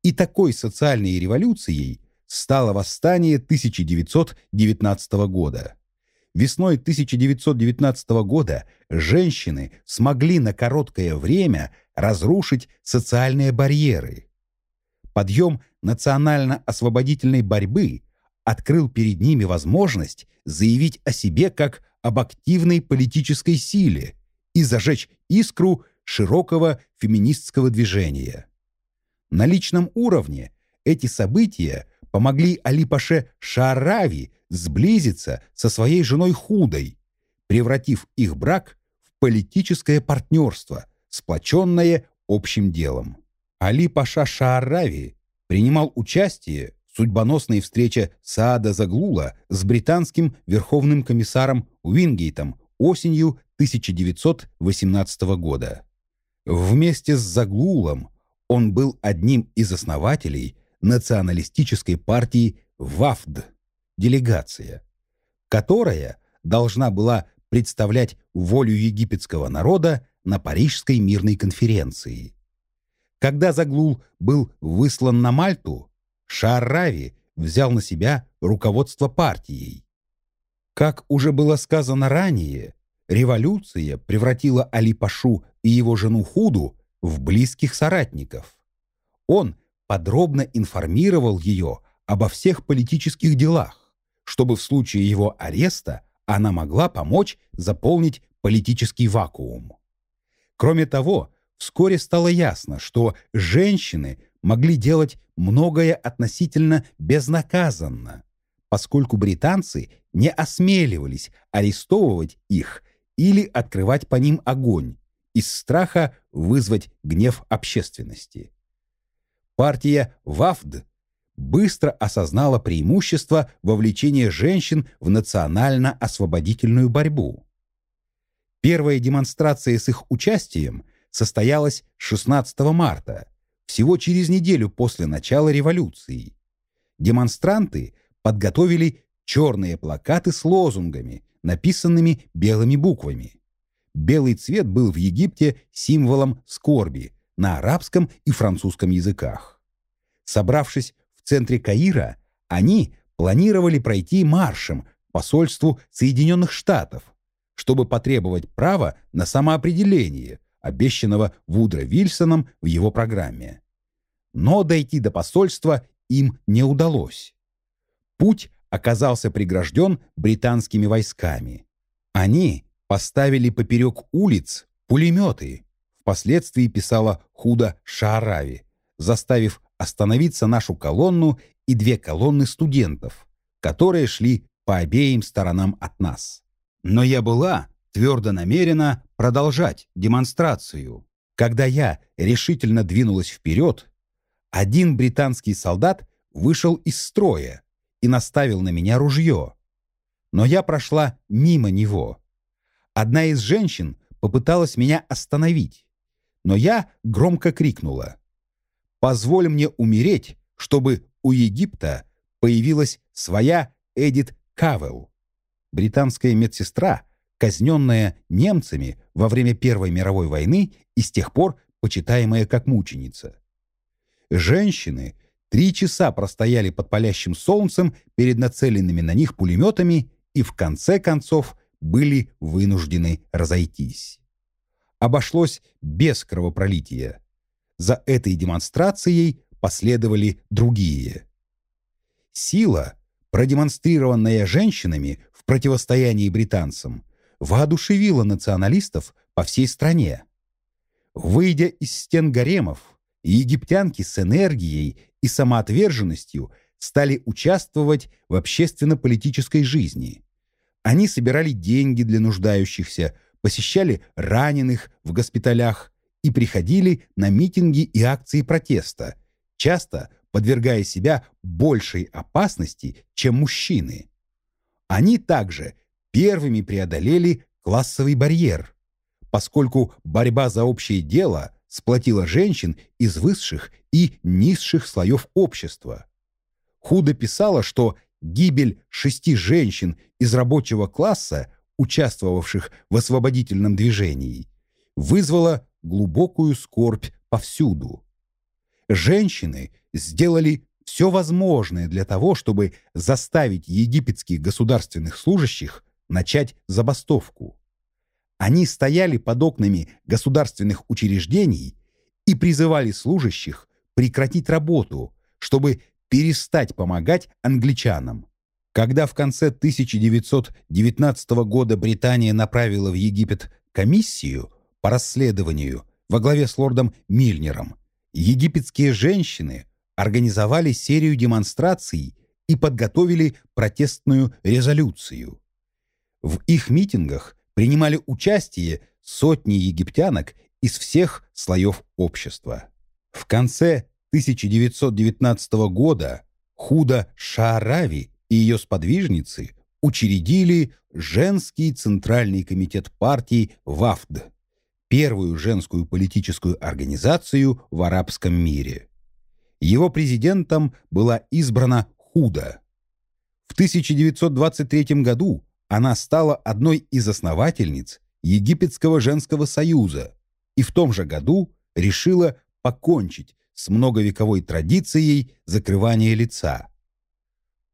И такой социальной революцией стало восстание 1919 года. Весной 1919 года женщины смогли на короткое время разрушить социальные барьеры. Подъем национально-освободительной борьбы открыл перед ними возможность заявить о себе как об активной политической силе и зажечь искру широкого феминистского движения. На личном уровне эти события помогли Али-Паше Шаарави сблизиться со своей женой Худой, превратив их брак в политическое партнерство, сплоченное общим делом. Али-Паша Шаарави принимал участие в судьбоносной встрече Саада Заглула с британским верховным комиссаром Уингейтом осенью 1918 года. Вместе с Заглулом он был одним из основателей националистической партии ВАФД, делегация, которая должна была представлять волю египетского народа на Парижской мирной конференции. Когда Заглул был выслан на Мальту, Шаарави взял на себя руководство партией. Как уже было сказано ранее, революция превратила Али-Пашу и его жену Худу в близких соратников. Он подробно информировал ее обо всех политических делах, чтобы в случае его ареста она могла помочь заполнить политический вакуум. Кроме того, вскоре стало ясно, что женщины могли делать многое относительно безнаказанно, поскольку британцы не осмеливались арестовывать их или открывать по ним огонь из страха вызвать гнев общественности. Партия ВАФД быстро осознала преимущество вовлечения женщин в национально-освободительную борьбу. Первая демонстрация с их участием состоялась 16 марта, всего через неделю после начала революции. Демонстранты подготовили черные плакаты с лозунгами, написанными белыми буквами. Белый цвет был в Египте символом скорби на арабском и французском языках. Собравшись в центре Каира, они планировали пройти маршем к посольству Соединенных Штатов, чтобы потребовать права на самоопределение, обещанного Вудро Вильсоном в его программе. Но дойти до посольства им не удалось. Путь оказался прегражден британскими войсками. Они поставили поперек улиц пулеметы, впоследствии писала Худа Шаарави, заставив остановиться нашу колонну и две колонны студентов, которые шли по обеим сторонам от нас. Но я была твердо намерена продолжать демонстрацию. Когда я решительно двинулась вперед, один британский солдат вышел из строя и наставил на меня ружье. Но я прошла мимо него. Одна из женщин попыталась меня остановить, но я громко крикнула. «Позволь мне умереть, чтобы у Египта появилась своя Эдит Кавел, британская медсестра, казненная немцами во время Первой мировой войны и с тех пор почитаемая как мученица. Женщины три часа простояли под палящим солнцем перед нацеленными на них пулеметами и в конце концов были вынуждены разойтись. Обошлось без кровопролития. За этой демонстрацией последовали другие. Сила, продемонстрированная женщинами в противостоянии британцам, воодушевила националистов по всей стране. Выйдя из стен гаремов, египтянки с энергией и самоотверженностью стали участвовать в общественно-политической жизни. Они собирали деньги для нуждающихся, посещали раненых в госпиталях и приходили на митинги и акции протеста, часто подвергая себя большей опасности, чем мужчины. Они также первыми преодолели классовый барьер, поскольку борьба за общее дело сплотила женщин из высших и низших слоев общества. Худо писала, что гибель шести женщин из рабочего класса, участвовавших в освободительном движении, вызвала глубокую скорбь повсюду. Женщины сделали все возможное для того, чтобы заставить египетских государственных служащих начать забастовку. Они стояли под окнами государственных учреждений и призывали служащих прекратить работу, чтобы перестать помогать англичанам. Когда в конце 1919 года Британия направила в Египет комиссию по расследованию во главе с лордом Мильнером, египетские женщины организовали серию демонстраций и подготовили протестную резолюцию. В их митингах принимали участие сотни египтянок из всех слоев общества. В конце 1919 года Худа Шаарави и ее сподвижницы учредили женский центральный комитет партии ВАФД, первую женскую политическую организацию в арабском мире. Его президентом была избрана Худа. В 1923 году она стала одной из основательниц Египетского женского союза и в том же году решила покончить с многовековой традицией закрывания лица.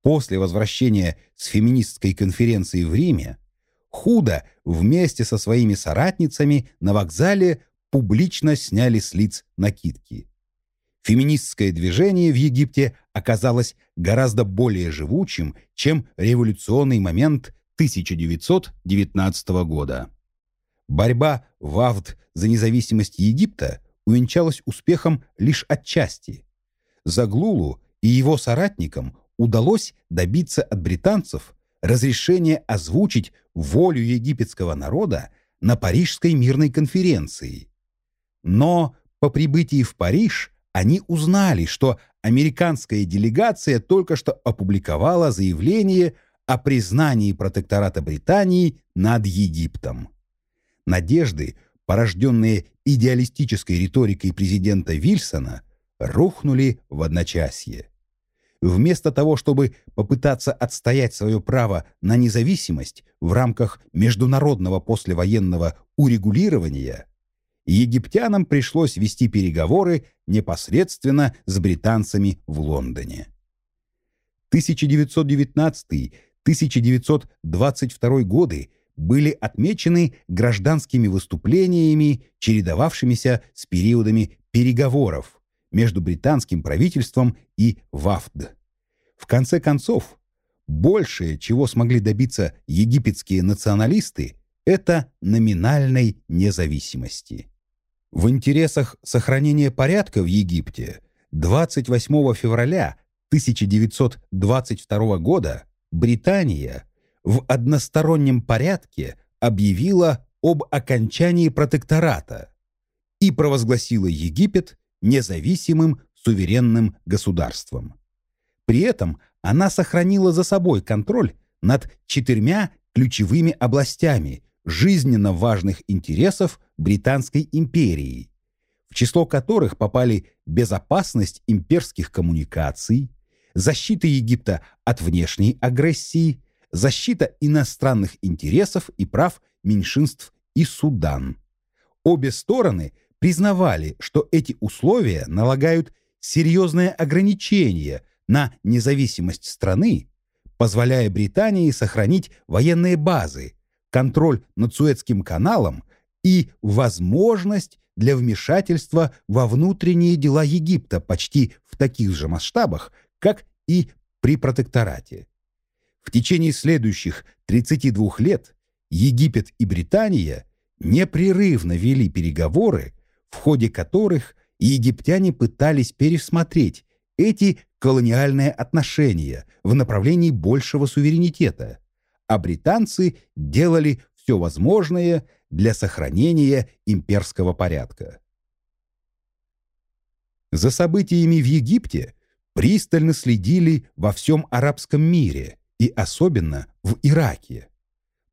После возвращения с феминистской конференции в Риме Худа вместе со своими соратницами на вокзале публично сняли с лиц накидки. Феминистское движение в Египте оказалось гораздо более живучим, чем революционный момент 1919 года. Борьба Вавд за независимость Египта увенчалась успехом лишь отчасти. Заглулу и его соратникам удалось добиться от британцев разрешения озвучить волю египетского народа на Парижской мирной конференции. Но по прибытии в Париж они узнали, что американская делегация только что опубликовала заявление о признании протектората Британии над Египтом. Надежды, порожденные идеалистической риторикой президента Вильсона, рухнули в одночасье. Вместо того, чтобы попытаться отстоять свое право на независимость в рамках международного послевоенного урегулирования, египтянам пришлось вести переговоры непосредственно с британцами в Лондоне. 1919 1922 годы были отмечены гражданскими выступлениями, чередовавшимися с периодами переговоров между британским правительством и ВАФД. В конце концов, большее, чего смогли добиться египетские националисты, это номинальной независимости. В интересах сохранения порядка в Египте 28 февраля 1922 года Британия в одностороннем порядке объявила об окончании протектората и провозгласила Египет независимым суверенным государством. При этом она сохранила за собой контроль над четырьмя ключевыми областями жизненно важных интересов Британской империи, в число которых попали безопасность имперских коммуникаций, защита Египта от внешней агрессии, защита иностранных интересов и прав меньшинств и Судан. Обе стороны признавали, что эти условия налагают серьезные ограничения на независимость страны, позволяя Британии сохранить военные базы, контроль над Суэцким каналом и возможность для вмешательства во внутренние дела Египта почти в таких же масштабах, как и при протекторате. В течение следующих 32 лет Египет и Британия непрерывно вели переговоры, в ходе которых египтяне пытались пересмотреть эти колониальные отношения в направлении большего суверенитета, а британцы делали все возможное для сохранения имперского порядка. За событиями в Египте пристально следили во всем арабском мире и особенно в Ираке.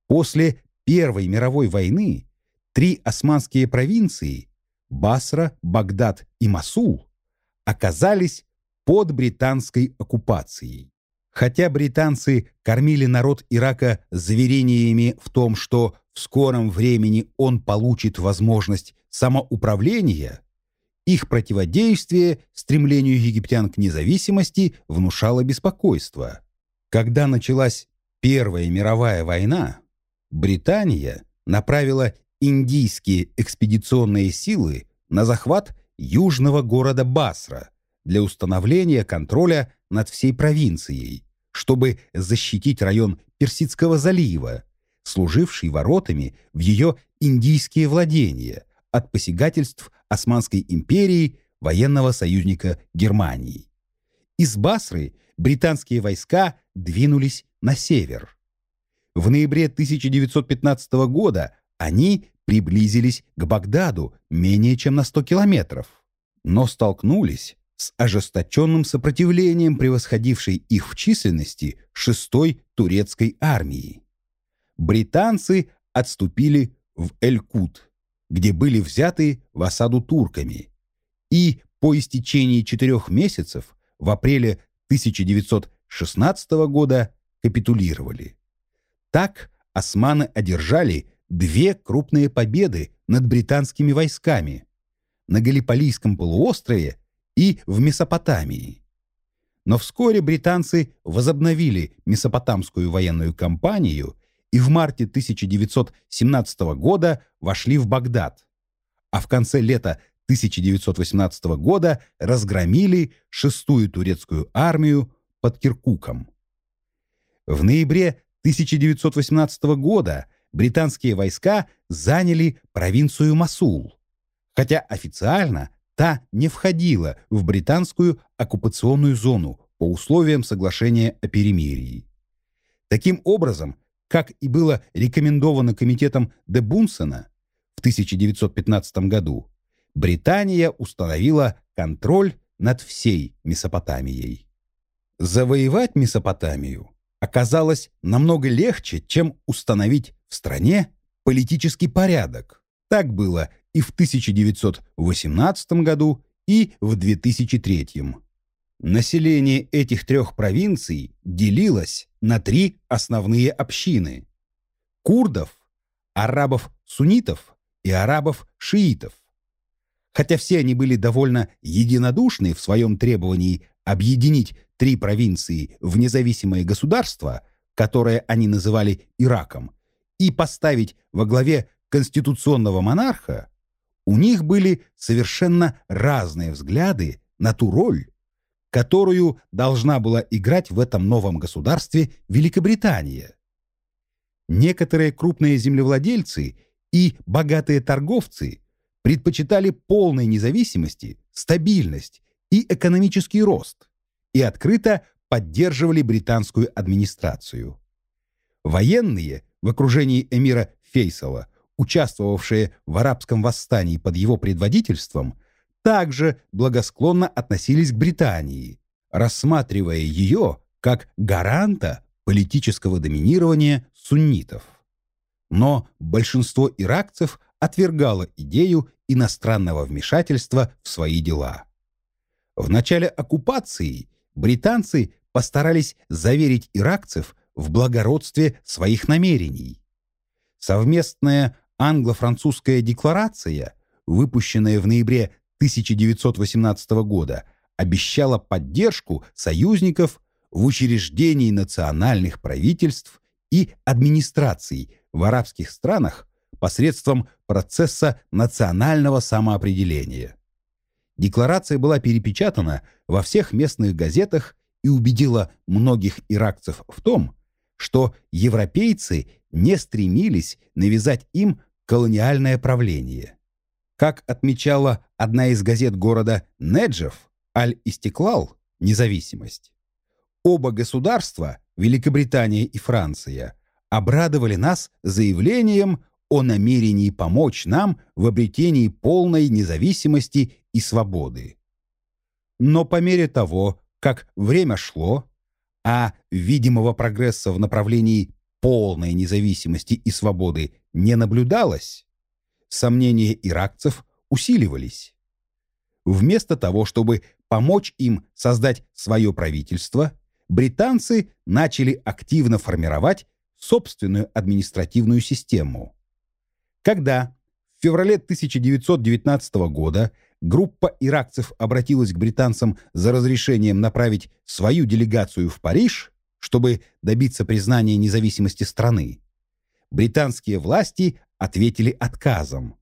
После Первой мировой войны три османские провинции – Басра, Багдад и Масул – оказались под британской оккупацией. Хотя британцы кормили народ Ирака заверениями в том, что в скором времени он получит возможность самоуправления, их противодействие стремлению египтян к независимости внушало беспокойство. Когда началась Первая мировая война, Британия направила индийские экспедиционные силы на захват южного города Басра для установления контроля над всей провинцией, чтобы защитить район Персидского залива, служивший воротами в ее индийские владения от посягательств Османской империи военного союзника Германии. Из Басры британские войска двинулись на север. В ноябре 1915 года они приблизились к Багдаду менее чем на 100 километров, но столкнулись с ожесточенным сопротивлением превосходившей их в численности шестой турецкой армии. Британцы отступили в Эль-Кут, где были взяты в осаду турками, и по истечении четырех месяцев в апреле 1916 года капитулировали. Так османы одержали две крупные победы над британскими войсками на Галиполийском полуострове и в Месопотамии. Но вскоре британцы возобновили Месопотамскую военную кампанию и в марте 1917 года вошли в Багдад, а в конце лета 1918 года разгромили шестую турецкую армию под Киркуком. В ноябре 1918 года британские войска заняли провинцию Масул, хотя официально та не входила в британскую оккупационную зону по условиям соглашения о перемирии. Таким образом, как и было рекомендовано комитетом де Бунсена в 1915 году, Британия установила контроль над всей Месопотамией. Завоевать Месопотамию оказалось намного легче, чем установить в стране политический порядок. Так было и в 1918 году, и в 2003. Население этих трех провинций делилось на три основные общины – курдов, арабов-суннитов и арабов-шиитов. Хотя все они были довольно единодушны в своем требовании объединить три провинции в независимое государство, которое они называли Ираком, и поставить во главе конституционного монарха, у них были совершенно разные взгляды на ту роль, которую должна была играть в этом новом государстве Великобритания. Некоторые крупные землевладельцы и богатые торговцы предпочитали полной независимости, стабильность и экономический рост и открыто поддерживали британскую администрацию. Военные в окружении эмира Фейсала, участвовавшие в арабском восстании под его предводительством, также благосклонно относились к Британии, рассматривая ее как гаранта политического доминирования суннитов. Но большинство иракцев отвергало идею иностранного вмешательства в свои дела. В начале оккупации британцы постарались заверить иракцев в благородстве своих намерений. Совместная англо-французская декларация, выпущенная в ноябре 1918 года, обещала поддержку союзников в учреждении национальных правительств и администраций в арабских странах посредством процесса национального самоопределения. Декларация была перепечатана во всех местных газетах и убедила многих иракцев в том, что европейцы не стремились навязать им колониальное правление. Как отмечала одна из газет города Неджев, Аль-Истеклал, независимость, оба государства, Великобритания и Франция, обрадовали нас заявлением о намерении помочь нам в обретении полной независимости и свободы. Но по мере того, как время шло, а видимого прогресса в направлении полной независимости и свободы не наблюдалось, сомнения иракцев усиливались. Вместо того, чтобы помочь им создать свое правительство, британцы начали активно формировать собственную административную систему. Когда в феврале 1919 года группа иракцев обратилась к британцам за разрешением направить свою делегацию в Париж, чтобы добиться признания независимости страны, британские власти ответили отказом.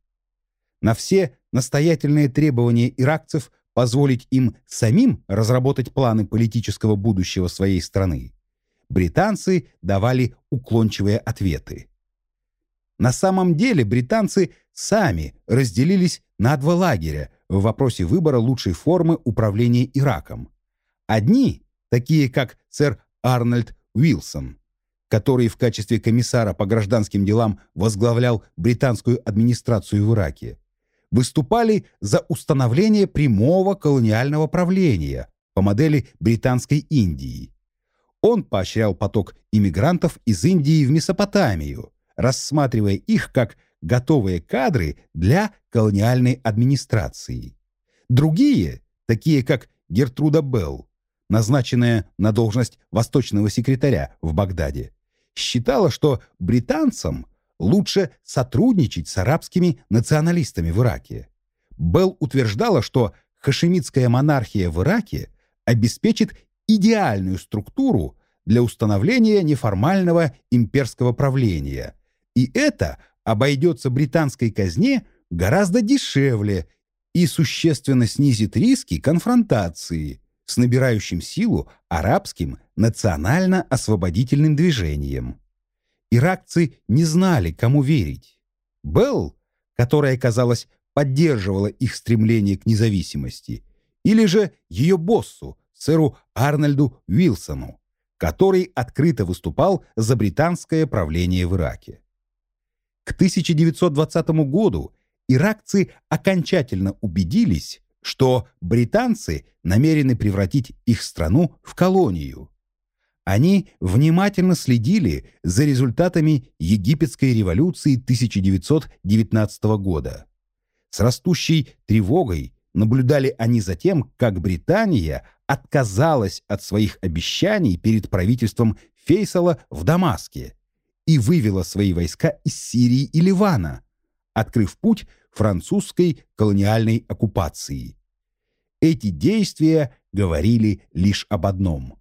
На все настоятельные требования иракцев позволить им самим разработать планы политического будущего своей страны, британцы давали уклончивые ответы. На самом деле британцы сами разделились на два лагеря в вопросе выбора лучшей формы управления Ираком. Одни, такие как сэр Арнольд Уилсон, который в качестве комиссара по гражданским делам возглавлял британскую администрацию в Ираке, выступали за установление прямого колониального правления по модели Британской Индии. Он поощрял поток иммигрантов из Индии в Месопотамию, рассматривая их как готовые кадры для колониальной администрации. Другие, такие как Гертруда Белл, назначенная на должность восточного секретаря в Багдаде, считала, что британцам лучше сотрудничать с арабскими националистами в Ираке. Белл утверждала, что хашемитская монархия в Ираке обеспечит идеальную структуру для установления неформального имперского правления, и это обойдется британской казне гораздо дешевле и существенно снизит риски конфронтации с набирающим силу арабским национально-освободительным движением. Иракцы не знали, кому верить. Белл, которая, казалось, поддерживала их стремление к независимости, или же ее боссу, сэру Арнольду Уилсону, который открыто выступал за британское правление в Ираке. К 1920 году иракцы окончательно убедились, что британцы намерены превратить их страну в колонию. Они внимательно следили за результатами египетской революции 1919 года. С растущей тревогой наблюдали они за тем, как Британия отказалась от своих обещаний перед правительством Фейсала в Дамаске и вывела свои войска из Сирии и Ливана, открыв путь французской колониальной оккупации. Эти действия говорили лишь об одном.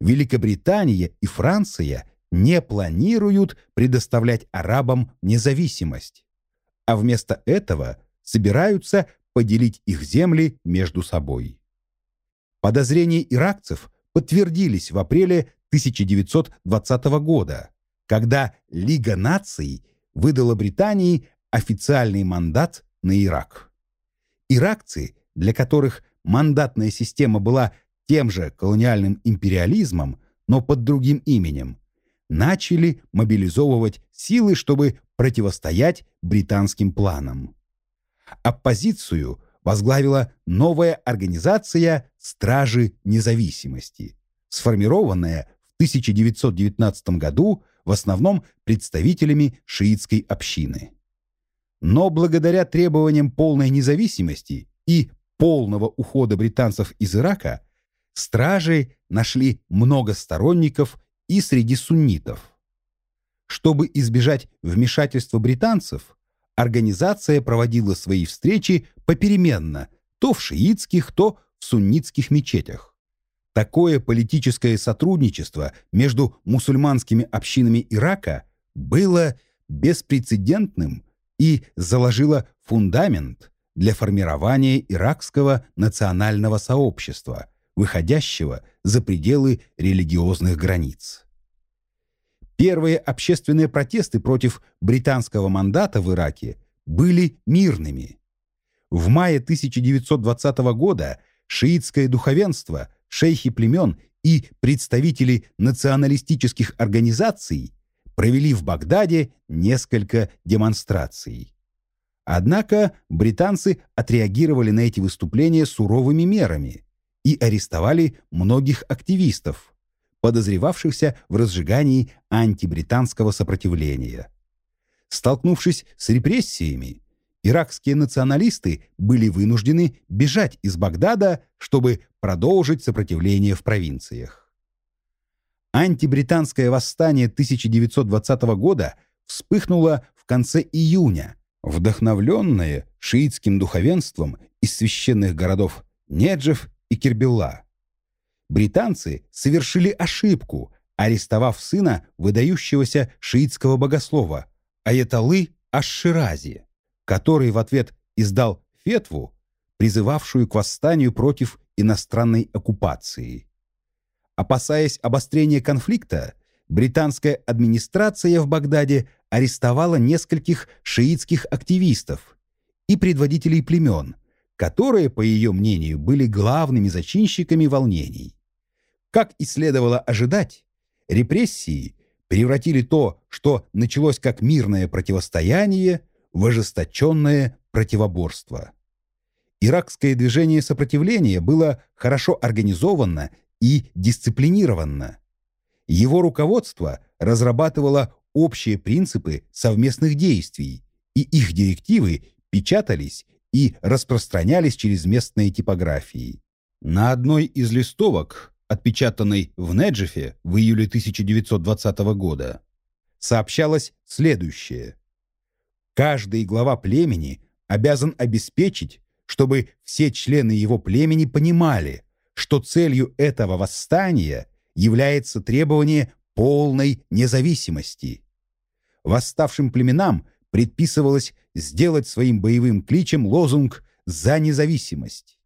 Великобритания и Франция не планируют предоставлять арабам независимость, а вместо этого собираются поделить их земли между собой. Подозрения иракцев подтвердились в апреле 1920 года, когда Лига наций выдала Британии официальный мандат на Ирак. Иракцы, для которых мандатная система была тем же колониальным империализмом, но под другим именем, начали мобилизовывать силы, чтобы противостоять британским планам. Оппозицию возглавила новая организация «Стражи независимости», сформированная в 1919 году в основном представителями шиитской общины. Но благодаря требованиям полной независимости и полного ухода британцев из Ирака, стражи нашли много сторонников и среди суннитов. Чтобы избежать вмешательства британцев, организация проводила свои встречи попеременно, то в шиитских, то в суннитских мечетях. Такое политическое сотрудничество между мусульманскими общинами Ирака было беспрецедентным и заложило фундамент для формирования иракского национального сообщества, выходящего за пределы религиозных границ. Первые общественные протесты против британского мандата в Ираке были мирными. В мае 1920 года шиитское духовенство, шейхи племен и представители националистических организаций провели в Багдаде несколько демонстраций. Однако британцы отреагировали на эти выступления суровыми мерами и арестовали многих активистов, подозревавшихся в разжигании антибританского сопротивления. Столкнувшись с репрессиями, иракские националисты были вынуждены бежать из Багдада, чтобы продолжить сопротивление в провинциях. Антибританское восстание 1920 года вспыхнуло в конце июня, вдохновленное шиитским духовенством из священных городов Неджев и Кирбилла британцы совершили ошибку, арестовав сына выдающегося шиитского богослова Аяталы Аш-Ширази, который в ответ издал фетву, призывавшую к восстанию против иностранной оккупации. Опасаясь обострения конфликта, британская администрация в Багдаде арестовала нескольких шиитских активистов и предводителей племен, которые, по ее мнению, были главными зачинщиками волнений. Как и следовало ожидать, репрессии превратили то, что началось как мирное противостояние, в ожесточенное противоборство. Иракское движение сопротивления было хорошо организовано и дисциплинировано. Его руководство разрабатывало общие принципы совместных действий, и их директивы печатались и распространялись через местные типографии. На одной из листовок отпечатанной в Неджефе в июле 1920 года, сообщалось следующее. Каждый глава племени обязан обеспечить, чтобы все члены его племени понимали, что целью этого восстания является требование полной независимости. Восставшим племенам предписывалось сделать своим боевым кличем лозунг «За независимость».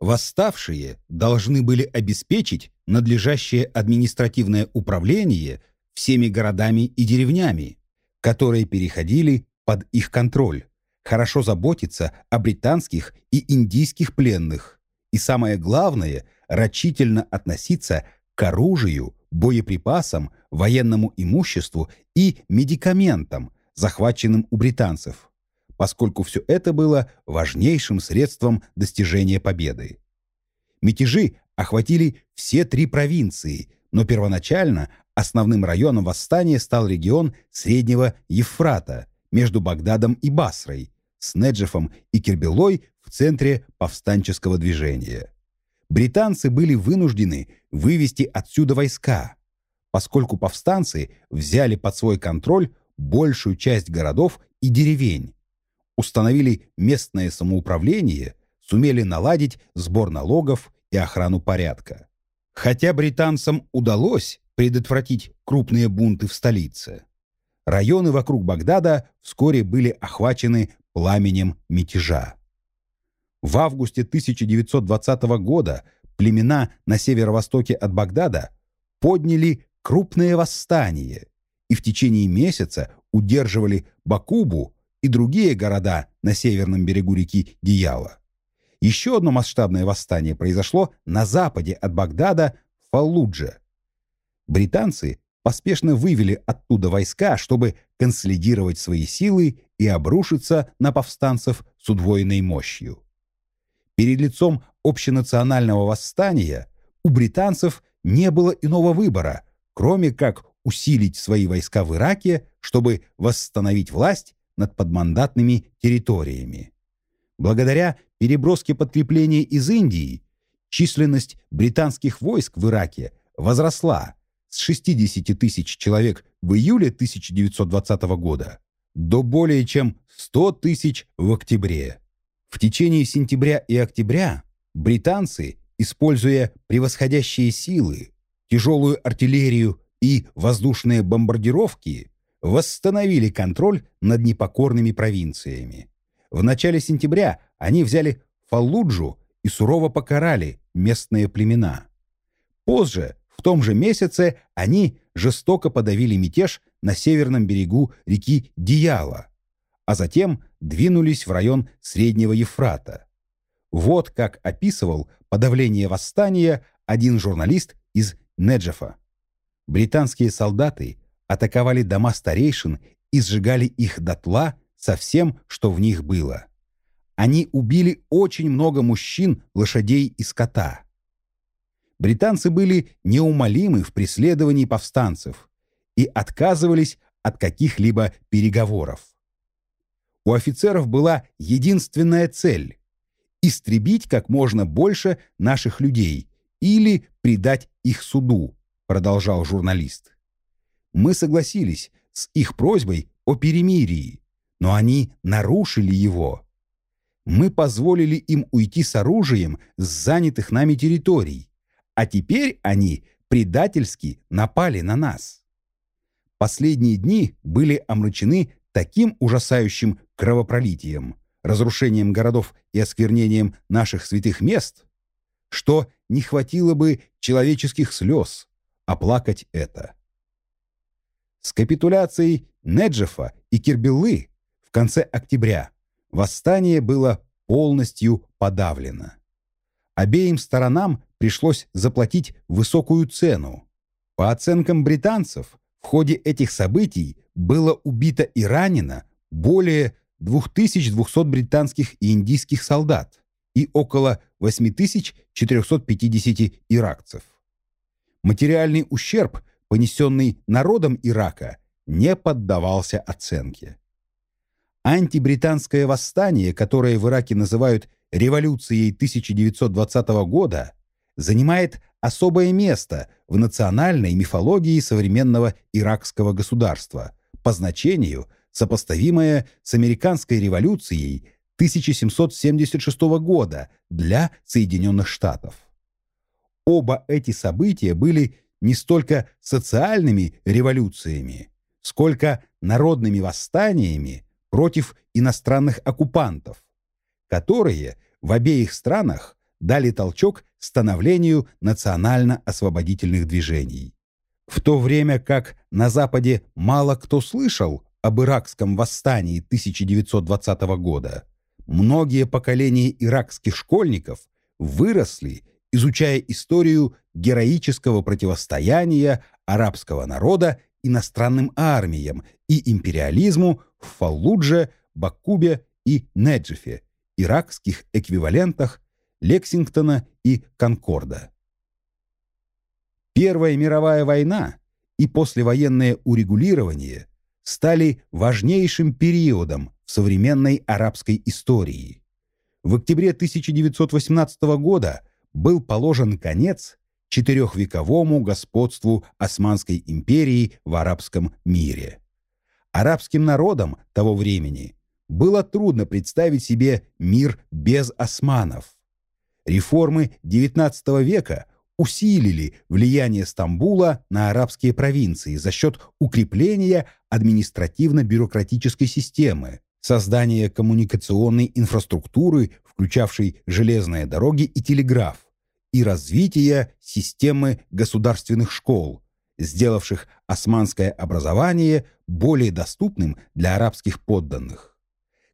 Восставшие должны были обеспечить надлежащее административное управление всеми городами и деревнями, которые переходили под их контроль, хорошо заботиться о британских и индийских пленных и, самое главное, рачительно относиться к оружию, боеприпасам, военному имуществу и медикаментам, захваченным у британцев поскольку все это было важнейшим средством достижения победы. Мятежи охватили все три провинции, но первоначально основным районом восстания стал регион Среднего Евфрата между Багдадом и Басрой, с Неджефом и Кирбелой в центре повстанческого движения. Британцы были вынуждены вывести отсюда войска, поскольку повстанцы взяли под свой контроль большую часть городов и деревень, установили местное самоуправление, сумели наладить сбор налогов и охрану порядка. Хотя британцам удалось предотвратить крупные бунты в столице, районы вокруг Багдада вскоре были охвачены пламенем мятежа. В августе 1920 года племена на северо-востоке от Багдада подняли крупное восстание и в течение месяца удерживали Бакубу и другие города на северном берегу реки Дияла. Еще одно масштабное восстание произошло на западе от Багдада в Фаллудже. Британцы поспешно вывели оттуда войска, чтобы консолидировать свои силы и обрушиться на повстанцев с удвоенной мощью. Перед лицом общенационального восстания у британцев не было иного выбора, кроме как усилить свои войска в Ираке, чтобы восстановить власть над подмандатными территориями. Благодаря переброске подкрепления из Индии численность британских войск в Ираке возросла с 60 тысяч человек в июле 1920 года до более чем 100 тысяч в октябре. В течение сентября и октября британцы, используя превосходящие силы, тяжелую артиллерию и воздушные бомбардировки, восстановили контроль над непокорными провинциями. В начале сентября они взяли Фаллуджу и сурово покарали местные племена. Позже, в том же месяце, они жестоко подавили мятеж на северном берегу реки Дияла, а затем двинулись в район Среднего Ефрата. Вот как описывал подавление восстания один журналист из Неджефа. Британские солдаты атаковали дома старейшин и сжигали их дотла со всем, что в них было. Они убили очень много мужчин, лошадей и скота. Британцы были неумолимы в преследовании повстанцев и отказывались от каких-либо переговоров. У офицеров была единственная цель – истребить как можно больше наших людей или предать их суду, продолжал журналист. Мы согласились с их просьбой о перемирии, но они нарушили его. Мы позволили им уйти с оружием с занятых нами территорий, а теперь они предательски напали на нас. Последние дни были омрачены таким ужасающим кровопролитием, разрушением городов и осквернением наших святых мест, что не хватило бы человеческих слез оплакать это. С капитуляцией Неджефа и Кирбиллы в конце октября восстание было полностью подавлено. Обеим сторонам пришлось заплатить высокую цену. По оценкам британцев, в ходе этих событий было убито и ранено более 2200 британских и индийских солдат и около 8450 иракцев. Материальный ущерб, понесенный народом Ирака, не поддавался оценке. Антибританское восстание, которое в Ираке называют революцией 1920 года, занимает особое место в национальной мифологии современного иракского государства, по значению сопоставимое с американской революцией 1776 года для Соединенных Штатов. Оба эти события были не столько социальными революциями, сколько народными восстаниями против иностранных оккупантов, которые в обеих странах дали толчок становлению национально-освободительных движений. В то время как на Западе мало кто слышал об иракском восстании 1920 года, многие поколения иракских школьников выросли, изучая историю героического противостояния арабского народа иностранным армиям и империализму в Фаллудже, Бакубе и Неджифе, иракских эквивалентах Лексингтона и Конкорда. Первая мировая война и послевоенное урегулирование стали важнейшим периодом в современной арабской истории. В октябре 1918 года был положен конец четырехвековому господству Османской империи в арабском мире. Арабским народам того времени было трудно представить себе мир без османов. Реформы XIX века усилили влияние Стамбула на арабские провинции за счет укрепления административно-бюрократической системы, создания коммуникационной инфраструктуры, включавшей железные дороги и телеграф, и развития системы государственных школ, сделавших османское образование более доступным для арабских подданных.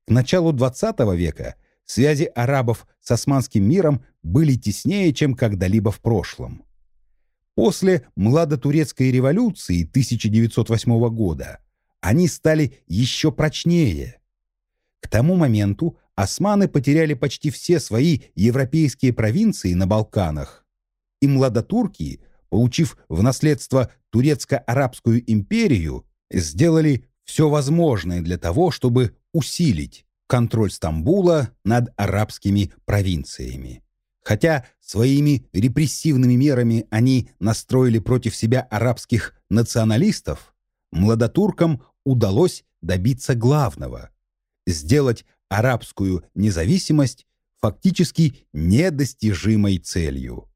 К началу XX века связи арабов с османским миром были теснее, чем когда-либо в прошлом. После младотурецкой революции 1908 года они стали еще прочнее. К тому моменту османы потеряли почти все свои европейские провинции на Балканах, и младотурки, получив в наследство турецко-арабскую империю, сделали все возможное для того, чтобы усилить контроль Стамбула над арабскими провинциями. Хотя своими репрессивными мерами они настроили против себя арабских националистов, младотуркам удалось добиться главного – сделать арабскую независимость фактически недостижимой целью.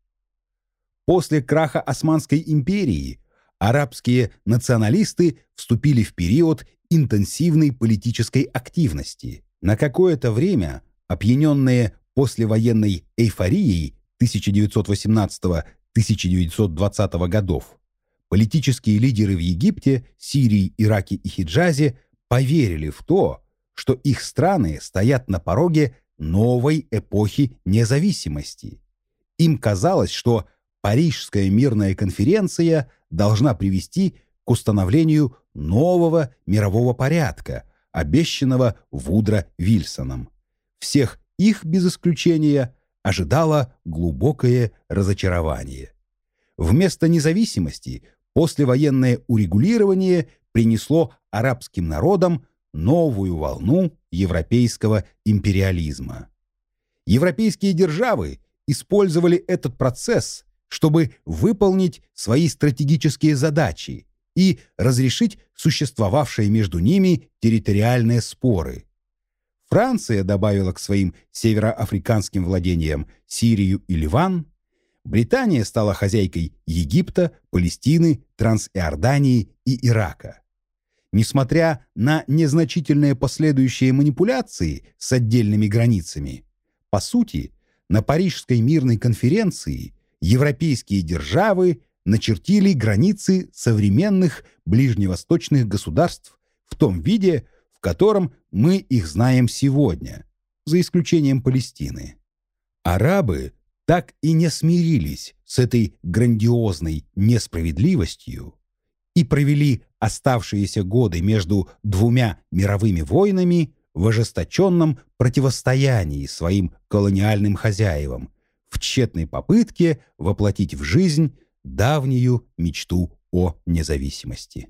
После краха Османской империи арабские националисты вступили в период интенсивной политической активности. На какое-то время, опьяненные послевоенной эйфорией 1918-1920 годов, политические лидеры в Египте, Сирии, Ираке и Хиджазе поверили в то, что их страны стоят на пороге новой эпохи независимости. Им казалось, что Парижская мирная конференция должна привести к установлению нового мирового порядка, обещанного Вудро Вильсоном. Всех их, без исключения, ожидало глубокое разочарование. Вместо независимости послевоенное урегулирование принесло арабским народам новую волну европейского империализма. Европейские державы использовали этот процесс, чтобы выполнить свои стратегические задачи и разрешить существовавшие между ними территориальные споры. Франция добавила к своим североафриканским владениям Сирию и Ливан, Британия стала хозяйкой Египта, Палестины, Трансиордании и Ирака. Несмотря на незначительные последующие манипуляции с отдельными границами, по сути, на Парижской мирной конференции европейские державы начертили границы современных ближневосточных государств в том виде, в котором мы их знаем сегодня, за исключением Палестины. Арабы так и не смирились с этой грандиозной несправедливостью и провели оставшиеся годы между двумя мировыми войнами в ожесточенном противостоянии своим колониальным хозяевам в тщетной попытке воплотить в жизнь давнюю мечту о независимости.